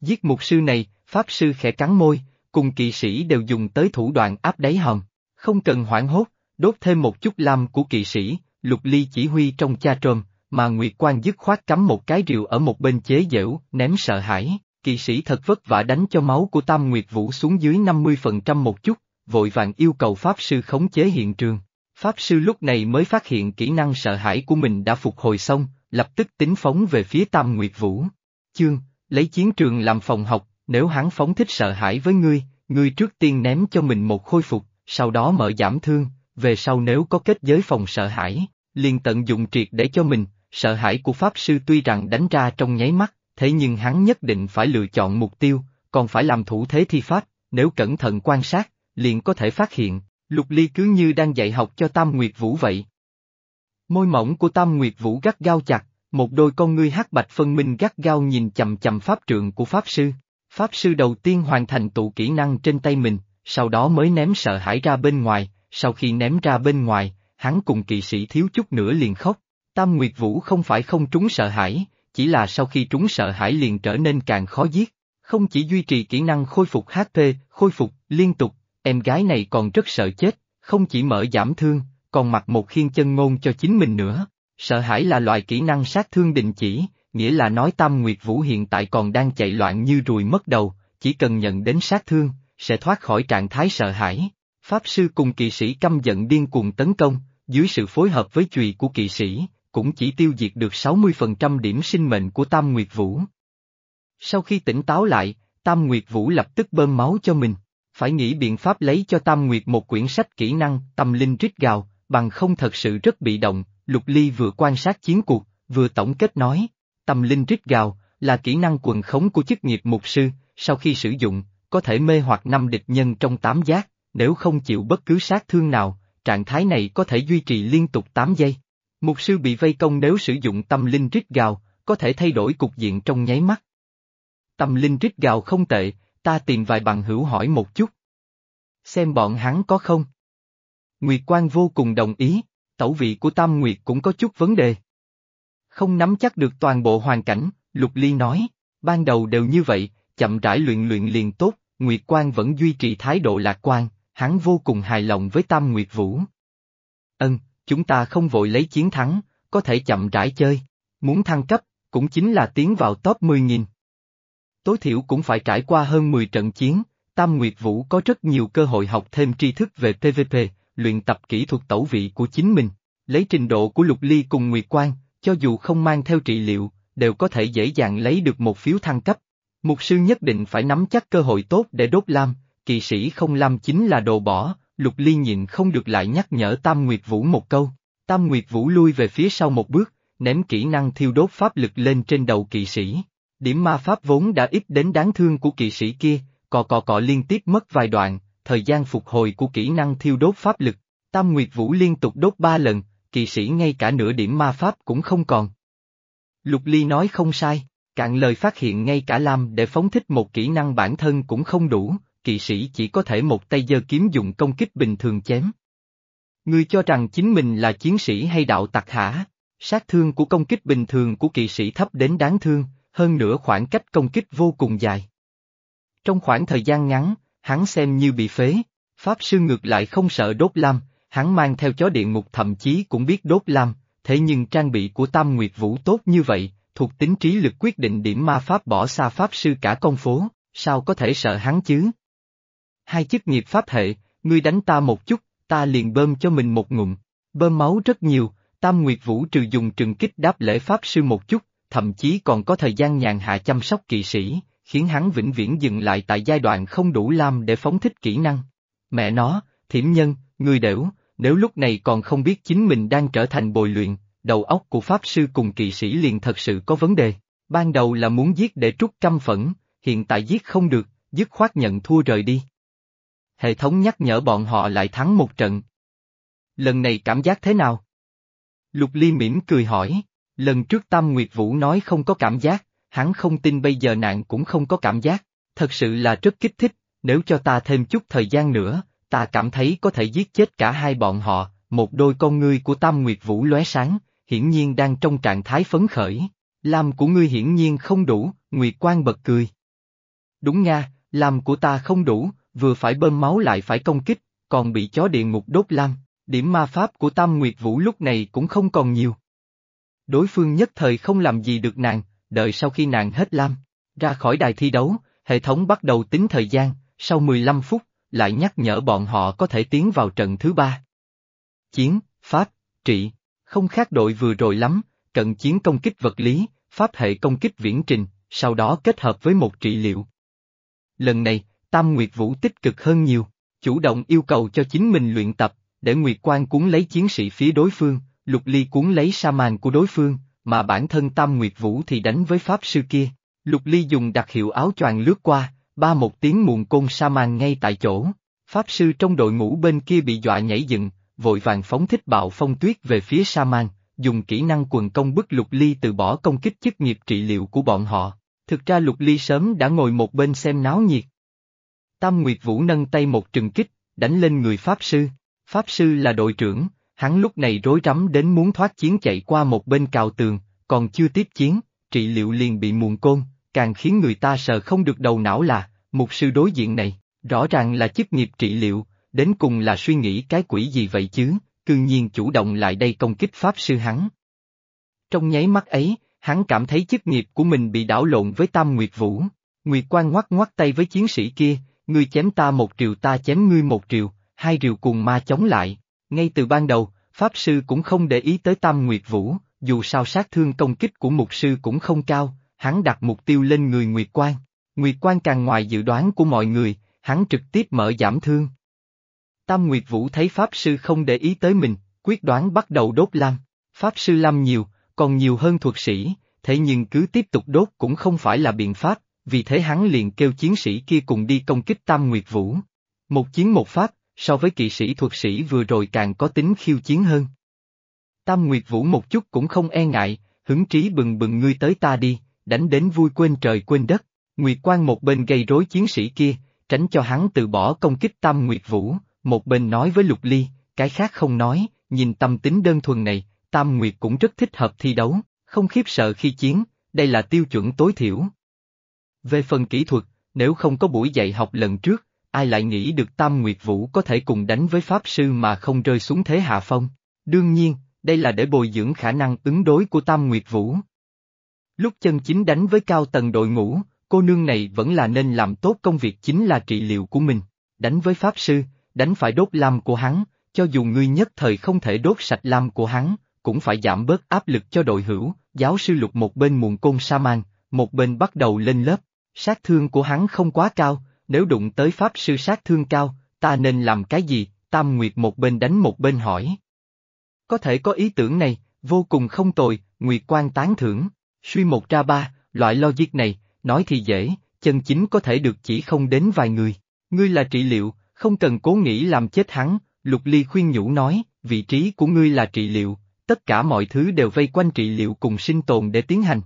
Giết mục sư này, Pháp sư khẽ cắn môi, cùng kỵ sĩ đều dùng tới thủ đoạn áp đáy hòm, không cần hoảng hốt, đốt thêm một chút lam của kỵ sĩ, lục ly chỉ huy trong cha trôm, mà Nguyệt Quan dứt khoát cắm một cái rìu ở một bên chế dễu, ném sợ hãi, kỵ sĩ thật vất vả đánh cho máu của Tam Nguyệt Vũ xuống dưới 50% một chút, vội vàng yêu cầu Pháp Sư khống chế hiện trường. Pháp Sư lúc này mới phát hiện kỹ năng sợ hãi của mình đã phục hồi xong, lập tức tính phóng về phía Tam Nguyệt Vũ. Chương, lấy chiến trường làm phòng học, nếu hắn phóng thích sợ hãi với ngươi, ngươi trước tiên ném cho mình một khôi phục, sau đó mở giảm thương, về sau nếu có kết giới phòng sợ hãi, liền tận dụng triệt để cho mình, sợ hãi của Pháp Sư tuy rằng đánh ra trong nháy mắt, thế nhưng hắn nhất định phải lựa chọn mục tiêu, còn phải làm thủ thế thi pháp, nếu cẩn thận quan sát, liền có thể phát hiện, Lục Ly cứ như đang dạy học cho Tam Nguyệt Vũ vậy. Môi mỏng của Tam Nguyệt Vũ gắt gao chặt, một đôi con ngươi hắc bạch phân minh gắt gao nhìn chầm chầm pháp trượng của Pháp Sư. Pháp Sư đầu tiên hoàn thành tụ kỹ năng trên tay mình, sau đó mới ném sợ hãi ra bên ngoài, sau khi ném ra bên ngoài, hắn cùng kỵ sĩ thiếu chút nữa liền khóc. Tam Nguyệt Vũ không phải không trúng sợ hãi, chỉ là sau khi trúng sợ hãi liền trở nên càng khó giết. Không chỉ duy trì kỹ năng khôi phục HP, khôi phục, liên tục, em gái này còn rất sợ chết, không chỉ mở giảm thương, còn mặc một khiên chân ngôn cho chính mình nữa. Sợ hãi là loại kỹ năng sát thương định chỉ, nghĩa là nói Tam Nguyệt Vũ hiện tại còn đang chạy loạn như ruồi mất đầu, chỉ cần nhận đến sát thương, sẽ thoát khỏi trạng thái sợ hãi. Pháp sư cùng kỵ sĩ căm giận điên cuồng tấn công, dưới sự phối hợp với chùy của kỵ sĩ, cũng chỉ tiêu diệt được 60% điểm sinh mệnh của Tam Nguyệt Vũ. Sau khi tỉnh táo lại, Tam Nguyệt Vũ lập tức bơm máu cho mình, phải nghĩ biện pháp lấy cho Tam Nguyệt một quyển sách kỹ năng tâm linh rít gào, bằng không thật sự rất bị động, Lục Ly vừa quan sát chiến cuộc, vừa tổng kết nói, tâm linh rít gào, là kỹ năng quần khống của chức nghiệp mục sư, sau khi sử dụng, có thể mê hoặc năm địch nhân trong tám giác, nếu không chịu bất cứ sát thương nào, trạng thái này có thể duy trì liên tục 8 giây. Mục sư bị vây công nếu sử dụng tâm linh rít gào, có thể thay đổi cục diện trong nháy mắt. Tâm linh rít gào không tệ, ta tìm vài bằng hữu hỏi một chút. Xem bọn hắn có không. Nguyệt Quan vô cùng đồng ý, tẩu vị của Tam Nguyệt cũng có chút vấn đề. Không nắm chắc được toàn bộ hoàn cảnh, Lục Ly nói, ban đầu đều như vậy, chậm rãi luyện luyện liền tốt, Nguyệt Quang vẫn duy trì thái độ lạc quan, hắn vô cùng hài lòng với Tam Nguyệt Vũ. Ân, chúng ta không vội lấy chiến thắng, có thể chậm rãi chơi, muốn thăng cấp, cũng chính là tiến vào top 10.000. Tối thiểu cũng phải trải qua hơn 10 trận chiến, Tam Nguyệt Vũ có rất nhiều cơ hội học thêm tri thức về PvP, luyện tập kỹ thuật tẩu vị của chính mình. Lấy trình độ của Lục Ly cùng Nguyệt Quang, cho dù không mang theo trị liệu, đều có thể dễ dàng lấy được một phiếu thăng cấp. Mục sư nhất định phải nắm chắc cơ hội tốt để đốt lam, kỵ sĩ không lam chính là đồ bỏ, Lục Ly nhịn không được lại nhắc nhở Tam Nguyệt Vũ một câu. Tam Nguyệt Vũ lui về phía sau một bước, ném kỹ năng thiêu đốt pháp lực lên trên đầu kỵ sĩ. Điểm ma pháp vốn đã ít đến đáng thương của kỵ sĩ kia, cò cò cò liên tiếp mất vài đoạn, thời gian phục hồi của kỹ năng thiêu đốt pháp lực. Tam Nguyệt Vũ liên tục đốt ba lần, kỳ sĩ ngay cả nửa điểm ma pháp cũng không còn. Lục Ly nói không sai, cạn lời phát hiện ngay cả Lam để phóng thích một kỹ năng bản thân cũng không đủ, kỵ sĩ chỉ có thể một tay giơ kiếm dùng công kích bình thường chém. Ngươi cho rằng chính mình là chiến sĩ hay đạo tặc hả? Sát thương của công kích bình thường của kỵ sĩ thấp đến đáng thương, hơn nữa khoảng cách công kích vô cùng dài. Trong khoảng thời gian ngắn, hắn xem như bị phế, Pháp Sư ngược lại không sợ đốt lam, hắn mang theo chó điện ngục thậm chí cũng biết đốt lam, thế nhưng trang bị của Tam Nguyệt Vũ tốt như vậy, thuộc tính trí lực quyết định điểm ma Pháp bỏ xa Pháp Sư cả công phố, sao có thể sợ hắn chứ? Hai chức nghiệp Pháp hệ, ngươi đánh ta một chút, ta liền bơm cho mình một ngụm, bơm máu rất nhiều, Tam Nguyệt Vũ trừ dùng trừng kích đáp lễ Pháp Sư một chút, thậm chí còn có thời gian nhàn hạ chăm sóc kỵ sĩ, khiến hắn vĩnh viễn dừng lại tại giai đoạn không đủ lam để phóng thích kỹ năng. Mẹ nó, thiểm nhân, người đểu, nếu lúc này còn không biết chính mình đang trở thành bồi luyện, đầu óc của Pháp Sư cùng kỵ sĩ liền thật sự có vấn đề. Ban đầu là muốn giết để trút căm phẫn, hiện tại giết không được, dứt khoát nhận thua rời đi. Hệ thống nhắc nhở bọn họ lại thắng một trận. Lần này cảm giác thế nào? Lục Ly mỉm cười hỏi, lần trước Tam Nguyệt Vũ nói không có cảm giác, hắn không tin bây giờ nạn cũng không có cảm giác, thật sự là rất kích thích, nếu cho ta thêm chút thời gian nữa, ta cảm thấy có thể giết chết cả hai bọn họ, một đôi con ngươi của Tam Nguyệt Vũ lóe sáng, hiển nhiên đang trong trạng thái phấn khởi. Làm của ngươi hiển nhiên không đủ, Nguyệt Quang bật cười. Đúng nha, làm của ta không đủ, vừa phải bơm máu lại phải công kích, còn bị chó địa ngục đốt lam, điểm ma pháp của Tam Nguyệt Vũ lúc này cũng không còn nhiều. Đối phương nhất thời không làm gì được nàng, đợi sau khi nàng hết lam, ra khỏi đài thi đấu, hệ thống bắt đầu tính thời gian, sau 15 phút, lại nhắc nhở bọn họ có thể tiến vào trận thứ ba. Chiến, Pháp, trị, không khác đội vừa rồi lắm, cận chiến công kích vật lý, Pháp hệ công kích viễn trình, sau đó kết hợp với một trị liệu. Lần này, Tam Nguyệt Vũ tích cực hơn nhiều, chủ động yêu cầu cho chính mình luyện tập, để Nguyệt Quan cuốn lấy chiến sĩ phía đối phương, Lục Ly cuốn lấy sa màn của đối phương, mà bản thân Tam Nguyệt Vũ thì đánh với Pháp Sư kia. Lục Ly dùng đặc hiệu áo choàng lướt qua, ba một tiếng muộn côn sa mang ngay tại chỗ. Pháp Sư trong đội ngũ bên kia bị dọa nhảy dựng, vội vàng phóng thích bạo phong tuyết về phía sa mang, dùng kỹ năng quần công bức Lục Ly từ bỏ công kích chức nghiệp trị liệu của bọn họ. Thực ra Lục Ly sớm đã ngồi một bên xem náo nhiệt. Tam Nguyệt Vũ nâng tay một trừng kích, đánh lên người Pháp Sư. Pháp Sư là đội trưởng, hắn lúc này rối rắm đến muốn thoát chiến chạy qua một bên cào tường, còn chưa tiếp chiến, trị liệu liền bị muộn côn, càng khiến người ta sợ không được đầu não là, mục sư đối diện này, rõ ràng là chức nghiệp trị liệu, đến cùng là suy nghĩ cái quỷ gì vậy chứ, cư nhiên chủ động lại đây công kích pháp sư hắn. Trong nháy mắt ấy, hắn cảm thấy chức nghiệp của mình bị đảo lộn với Tam Nguyệt Vũ, Nguyệt Quan ngoắt ngoắt tay với chiến sĩ kia, ngươi chém ta một triều ta chém ngươi một triều, hai triều cùng ma chống lại, ngay từ ban đầu, Pháp Sư cũng không để ý tới Tam Nguyệt Vũ, dù sao sát thương công kích của mục sư cũng không cao, hắn đặt mục tiêu lên người Nguyệt Quan. Nguyệt Quan càng ngoài dự đoán của mọi người, hắn trực tiếp mở giảm thương. Tam Nguyệt Vũ thấy Pháp Sư không để ý tới mình, quyết đoán bắt đầu đốt lam. Pháp Sư lam nhiều, còn nhiều hơn thuật sĩ, thế nhưng cứ tiếp tục đốt cũng không phải là biện pháp, vì thế hắn liền kêu chiến sĩ kia cùng đi công kích Tam Nguyệt Vũ. Một chiến một phát so với kỵ sĩ thuật sĩ vừa rồi càng có tính khiêu chiến hơn. Tam Nguyệt Vũ một chút cũng không e ngại, hứng trí bừng bừng ngươi tới ta đi, đánh đến vui quên trời quên đất. Nguyệt Quang một bên gây rối chiến sĩ kia, tránh cho hắn từ bỏ công kích Tam Nguyệt Vũ, một bên nói với Lục Ly, cái khác không nói, nhìn tâm tính đơn thuần này, Tam Nguyệt cũng rất thích hợp thi đấu, không khiếp sợ khi chiến, đây là tiêu chuẩn tối thiểu. Về phần kỹ thuật, nếu không có buổi dạy học lần trước, ai lại nghĩ được Tam Nguyệt Vũ có thể cùng đánh với Pháp Sư mà không rơi xuống thế hạ phong. Đương nhiên, đây là để bồi dưỡng khả năng ứng đối của Tam Nguyệt Vũ. Lúc chân chính đánh với cao tầng đội ngũ, cô nương này vẫn là nên làm tốt công việc chính là trị liệu của mình. Đánh với Pháp Sư, đánh phải đốt lam của hắn, cho dù ngươi nhất thời không thể đốt sạch lam của hắn, cũng phải giảm bớt áp lực cho đội hữu, giáo sư lục một bên muộn côn sa man, một bên bắt đầu lên lớp. Sát thương của hắn không quá cao, nếu đụng tới pháp sư sát thương cao, ta nên làm cái gì? Tam Nguyệt một bên đánh một bên hỏi. Có thể có ý tưởng này, vô cùng không tồi, Nguyệt quan tán thưởng. Suy một ra ba, loại logic này, nói thì dễ, chân chính có thể được chỉ không đến vài người. Ngươi là trị liệu, không cần cố nghĩ làm chết hắn, Lục Ly khuyên nhủ nói, vị trí của ngươi là trị liệu, tất cả mọi thứ đều vây quanh trị liệu cùng sinh tồn để tiến hành.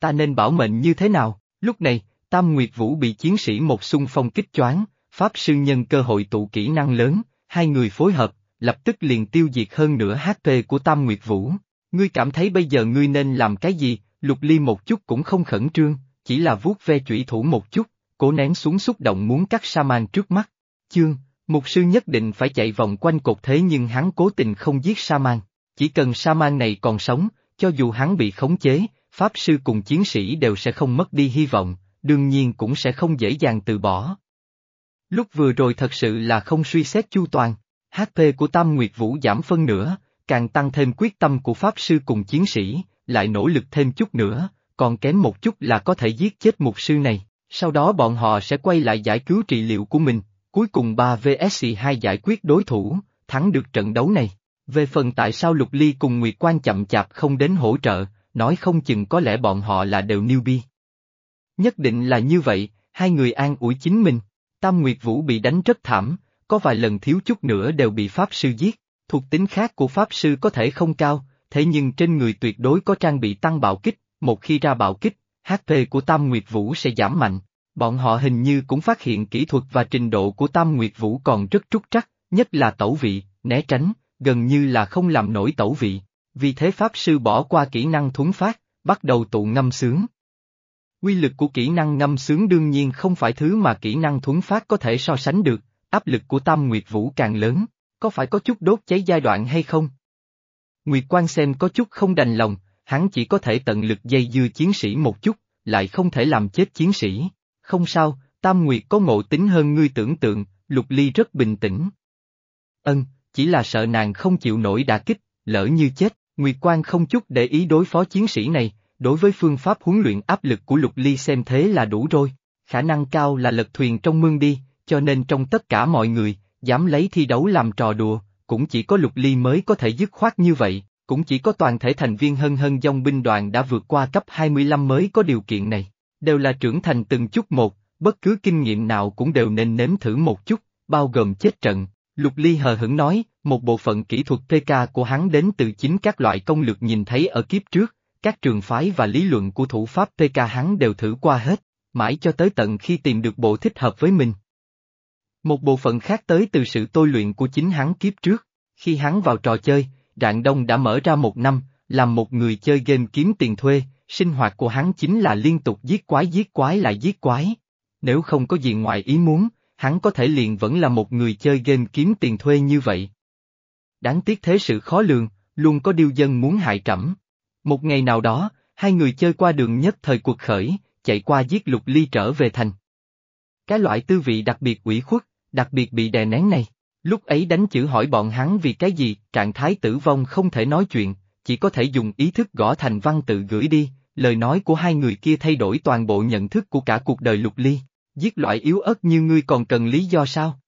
Ta nên bảo mệnh như thế nào? Lúc này, Tam Nguyệt Vũ bị chiến sĩ một xung phong kích choáng, Pháp Sư nhân cơ hội tụ kỹ năng lớn, hai người phối hợp, lập tức liền tiêu diệt hơn nửa HP của Tam Nguyệt Vũ. Ngươi cảm thấy bây giờ ngươi nên làm cái gì? Lục Ly một chút cũng không khẩn trương, chỉ là vuốt ve chủy thủ một chút, cố nén xuống xúc động muốn cắt sa man trước mắt. Chương, mục sư nhất định phải chạy vòng quanh cột thế nhưng hắn cố tình không giết sa man. Chỉ cần sa man này còn sống, cho dù hắn bị khống chế, pháp sư cùng chiến sĩ đều sẽ không mất đi hy vọng, đương nhiên cũng sẽ không dễ dàng từ bỏ. Lúc vừa rồi thật sự là không suy xét chu toàn, HP của Tam Nguyệt Vũ giảm phân nữa, càng tăng thêm quyết tâm của Pháp Sư cùng chiến sĩ, lại nỗ lực thêm chút nữa, còn kém một chút là có thể giết chết mục sư này, sau đó bọn họ sẽ quay lại giải cứu trị liệu của mình, cuối cùng 3 vs 2 giải quyết đối thủ, thắng được trận đấu này. Về phần tại sao Lục Ly cùng Nguyệt Quan chậm chạp không đến hỗ trợ, nói không chừng có lẽ bọn họ là đều newbie. Nhất định là như vậy, hai người an ủi chính mình. Tam Nguyệt Vũ bị đánh rất thảm, có vài lần thiếu chút nữa đều bị Pháp Sư giết. Thuộc tính khác của Pháp Sư có thể không cao, thế nhưng trên người tuyệt đối có trang bị tăng bạo kích, một khi ra bạo kích, HP của Tam Nguyệt Vũ sẽ giảm mạnh. Bọn họ hình như cũng phát hiện kỹ thuật và trình độ của Tam Nguyệt Vũ còn rất trúc trắc, nhất là tẩu vị, né tránh, gần như là không làm nổi tẩu vị. Vì thế Pháp Sư bỏ qua kỹ năng thuấn phát, bắt đầu tụ ngâm sướng. Quy lực của kỹ năng ngâm sướng đương nhiên không phải thứ mà kỹ năng thuấn phát có thể so sánh được, áp lực của Tam Nguyệt Vũ càng lớn, có phải có chút đốt cháy giai đoạn hay không? Nguyệt Quan xem có chút không đành lòng, hắn chỉ có thể tận lực dây dưa chiến sĩ một chút, lại không thể làm chết chiến sĩ. Không sao, Tam Nguyệt có ngộ tính hơn ngươi tưởng tượng, Lục Ly rất bình tĩnh. Ân, chỉ là sợ nàng không chịu nổi đả kích, lỡ như chết, Nguyệt Quan không chút để ý đối phó chiến sĩ này, đối với phương pháp huấn luyện áp lực của Lục Ly xem thế là đủ rồi, khả năng cao là lật thuyền trong mương đi, cho nên trong tất cả mọi người, dám lấy thi đấu làm trò đùa, cũng chỉ có Lục Ly mới có thể dứt khoát như vậy, cũng chỉ có toàn thể thành viên hân hân dòng binh đoàn đã vượt qua cấp 25 mới có điều kiện này, đều là trưởng thành từng chút một, bất cứ kinh nghiệm nào cũng đều nên nếm thử một chút, bao gồm chết trận. Lục Ly hờ hững nói, một bộ phận kỹ thuật PK của hắn đến từ chính các loại công lược nhìn thấy ở kiếp trước, các trường phái và lý luận của thủ pháp PK hắn đều thử qua hết, mãi cho tới tận khi tìm được bộ thích hợp với mình. Một bộ phận khác tới từ sự tôi luyện của chính hắn kiếp trước, khi hắn vào trò chơi, Rạng Đông đã mở ra một năm, làm một người chơi game kiếm tiền thuê, sinh hoạt của hắn chính là liên tục giết quái giết quái lại giết quái. Nếu không có gì ngoài ý muốn, hắn có thể liền vẫn là một người chơi game kiếm tiền thuê như vậy. Đáng tiếc thế sự khó lường, luôn có điêu dân muốn hại trẫm. Một ngày nào đó, hai người chơi qua đường nhất thời cuộc khởi, chạy qua giết lục ly trở về thành. Cái loại tư vị đặc biệt ủy khuất, đặc biệt bị đè nén này, lúc ấy đánh chữ hỏi bọn hắn vì cái gì, trạng thái tử vong không thể nói chuyện, chỉ có thể dùng ý thức gõ thành văn tự gửi đi, lời nói của hai người kia thay đổi toàn bộ nhận thức của cả cuộc đời lục ly, giết loại yếu ớt như ngươi còn cần lý do sao?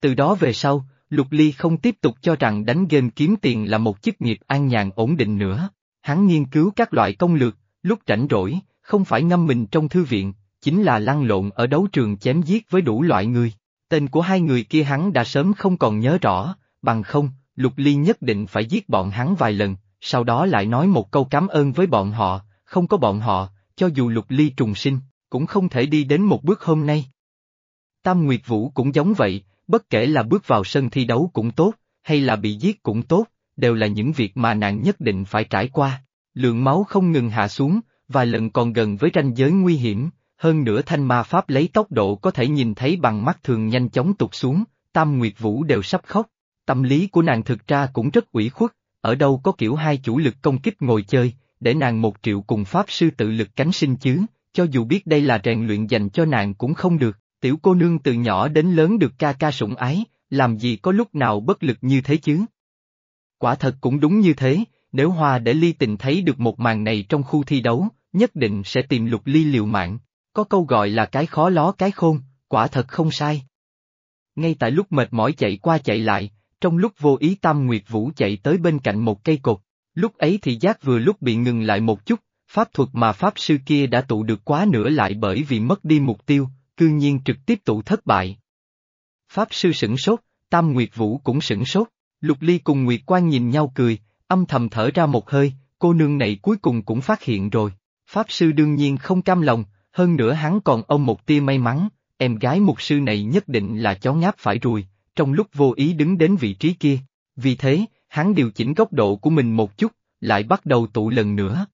Từ đó về sau, Lục Ly không tiếp tục cho rằng đánh game kiếm tiền là một chức nghiệp an nhàn ổn định nữa. Hắn nghiên cứu các loại công lược, lúc rảnh rỗi, không phải ngâm mình trong thư viện, chính là lăn lộn ở đấu trường chém giết với đủ loại người. Tên của hai người kia hắn đã sớm không còn nhớ rõ, bằng không, Lục Ly nhất định phải giết bọn hắn vài lần, sau đó lại nói một câu cảm ơn với bọn họ, không có bọn họ, cho dù Lục Ly trùng sinh, cũng không thể đi đến một bước hôm nay. Tam Nguyệt Vũ cũng giống vậy, bất kể là bước vào sân thi đấu cũng tốt, hay là bị giết cũng tốt, đều là những việc mà nàng nhất định phải trải qua. Lượng máu không ngừng hạ xuống, vài lần còn gần với ranh giới nguy hiểm, hơn nữa thanh ma pháp lấy tốc độ có thể nhìn thấy bằng mắt thường nhanh chóng tụt xuống, Tam Nguyệt Vũ đều sắp khóc. Tâm lý của nàng thực ra cũng rất ủy khuất, ở đâu có kiểu hai chủ lực công kích ngồi chơi, để nàng một triệu cùng pháp sư tự lực cánh sinh chứ, cho dù biết đây là rèn luyện dành cho nàng cũng không được, tiểu cô nương từ nhỏ đến lớn được ca ca sủng ái, làm gì có lúc nào bất lực như thế chứ. Quả thật cũng đúng như thế, nếu Hoa để ly tình thấy được một màn này trong khu thi đấu, nhất định sẽ tìm lục ly liều mạng, có câu gọi là cái khó ló cái khôn, quả thật không sai. Ngay tại lúc mệt mỏi chạy qua chạy lại, trong lúc vô ý Tam Nguyệt Vũ chạy tới bên cạnh một cây cột, lúc ấy thì giác vừa lúc bị ngừng lại một chút, pháp thuật mà pháp sư kia đã tụ được quá nửa lại bởi vì mất đi mục tiêu, cư nhiên trực tiếp tụ thất bại. Pháp sư sửng sốt, Tam Nguyệt Vũ cũng sửng sốt, Lục Ly cùng Nguyệt Quan nhìn nhau cười, âm thầm thở ra một hơi, cô nương này cuối cùng cũng phát hiện rồi. Pháp sư đương nhiên không cam lòng, hơn nữa hắn còn ông một tia may mắn, em gái mục sư này nhất định là chó ngáp phải ruồi, trong lúc vô ý đứng đến vị trí kia. Vì thế, hắn điều chỉnh góc độ của mình một chút, lại bắt đầu tụ lần nữa.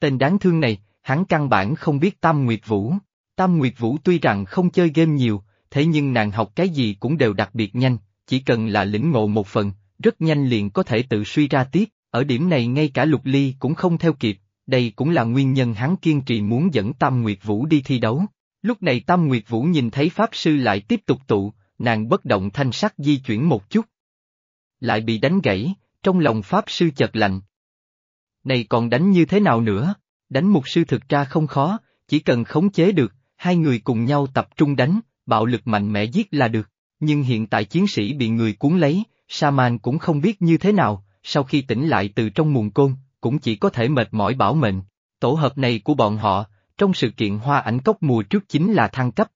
Tên đáng thương này, hắn căn bản không biết Tam Nguyệt Vũ. Tam Nguyệt Vũ tuy rằng không chơi game nhiều, thế nhưng nàng học cái gì cũng đều đặc biệt nhanh, chỉ cần là lĩnh ngộ một phần, rất nhanh liền có thể tự suy ra tiếp, ở điểm này ngay cả Lục Ly cũng không theo kịp, đây cũng là nguyên nhân hắn kiên trì muốn dẫn Tam Nguyệt Vũ đi thi đấu. Lúc này Tam Nguyệt Vũ nhìn thấy Pháp Sư lại tiếp tục tụ, nàng bất động thanh sắc di chuyển một chút. Lại bị đánh gãy, trong lòng Pháp Sư chợt lạnh. Này còn đánh như thế nào nữa? Đánh mục sư thực ra không khó, chỉ cần khống chế được, hai người cùng nhau tập trung đánh, bạo lực mạnh mẽ giết là được. Nhưng hiện tại chiến sĩ bị người cuốn lấy, Saman cũng không biết như thế nào, sau khi tỉnh lại từ trong mùn côn, cũng chỉ có thể mệt mỏi bảo mệnh. Tổ hợp này của bọn họ, trong sự kiện hoa ảnh cốc mùa trước chính là thăng cấp.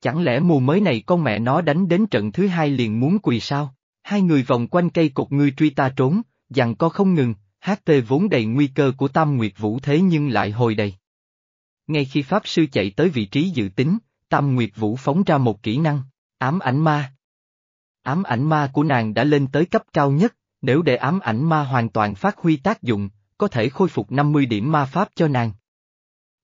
Chẳng lẽ mùa mới này con mẹ nó đánh đến trận thứ hai liền muốn quỳ sao? Hai người vòng quanh cây cột ngươi truy ta trốn, dằn co không ngừng, HT vốn đầy nguy cơ của Tam Nguyệt Vũ thế nhưng lại hồi đầy. Ngay khi Pháp Sư chạy tới vị trí dự tính, Tam Nguyệt Vũ phóng ra một kỹ năng, ám ảnh ma. Ám ảnh ma của nàng đã lên tới cấp cao nhất, nếu để ám ảnh ma hoàn toàn phát huy tác dụng, có thể khôi phục 50 điểm ma pháp cho nàng.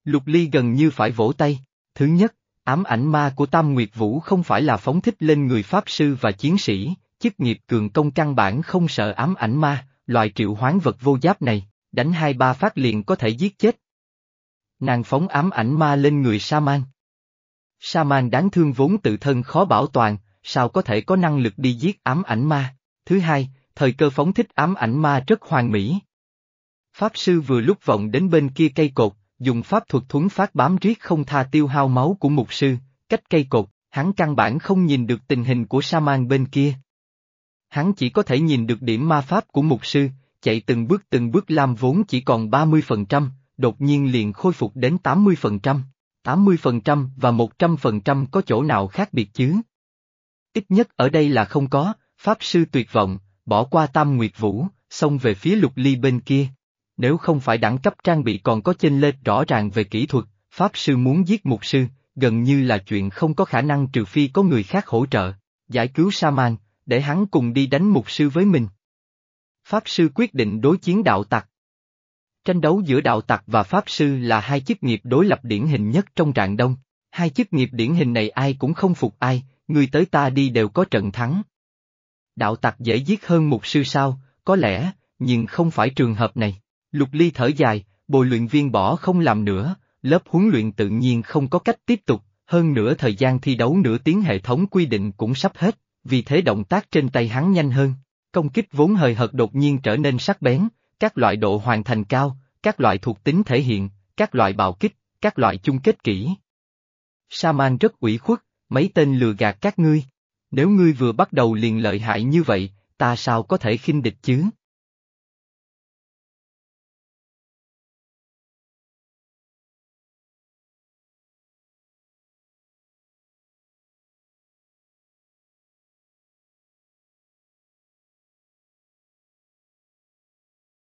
Lục Ly gần như phải vỗ tay, thứ nhất, ám ảnh ma của Tam Nguyệt Vũ không phải là phóng thích lên người Pháp Sư và chiến sĩ, chức nghiệp cường công căn bản không sợ ám ảnh ma, loại triệu hoán vật vô giáp này, đánh hai ba phát liền có thể giết chết. Nàng phóng ám ảnh ma lên người Saman. Saman đáng thương vốn tự thân khó bảo toàn, sao có thể có năng lực đi giết ám ảnh ma. Thứ hai, thời cơ phóng thích ám ảnh ma rất hoàn mỹ. Pháp sư vừa lúc vọng đến bên kia cây cột, dùng pháp thuật thuấn phát bám riết không tha tiêu hao máu của mục sư, cách cây cột, hắn căn bản không nhìn được tình hình của Saman bên kia. Hắn chỉ có thể nhìn được điểm ma pháp của mục sư, chạy từng bước từng bước làm vốn chỉ còn 30%, đột nhiên liền khôi phục đến 80%. 80% và 100% có chỗ nào khác biệt chứ? Ít nhất ở đây là không có, Pháp Sư tuyệt vọng, bỏ qua Tam Nguyệt Vũ, xông về phía lục ly bên kia. Nếu không phải đẳng cấp trang bị còn có chênh lệch rõ ràng về kỹ thuật, Pháp Sư muốn giết Mục Sư, gần như là chuyện không có khả năng trừ phi có người khác hỗ trợ, giải cứu Saman, để hắn cùng đi đánh Mục Sư với mình. Pháp Sư quyết định đối chiến đạo tặc. Tranh đấu giữa đạo tặc và Pháp Sư là hai chức nghiệp đối lập điển hình nhất trong trạng đông. Hai chức nghiệp điển hình này ai cũng không phục ai, người tới ta đi đều có trận thắng. Đạo tặc dễ giết hơn mục sư sao, có lẽ, nhưng không phải trường hợp này. Lục ly thở dài, bồi luyện viên bỏ không làm nữa, lớp huấn luyện tự nhiên không có cách tiếp tục, hơn nữa thời gian thi đấu nửa tiếng hệ thống quy định cũng sắp hết, vì thế động tác trên tay hắn nhanh hơn. Công kích vốn hời hợt đột nhiên trở nên sắc bén, các loại độ hoàn thành cao, các loại thuộc tính thể hiện, các loại bạo kích, các loại chung kết kỹ. Saman rất ủy khuất, mấy tên lừa gạt các ngươi. Nếu ngươi vừa bắt đầu liền lợi hại như vậy, ta sao có thể khinh địch chứ?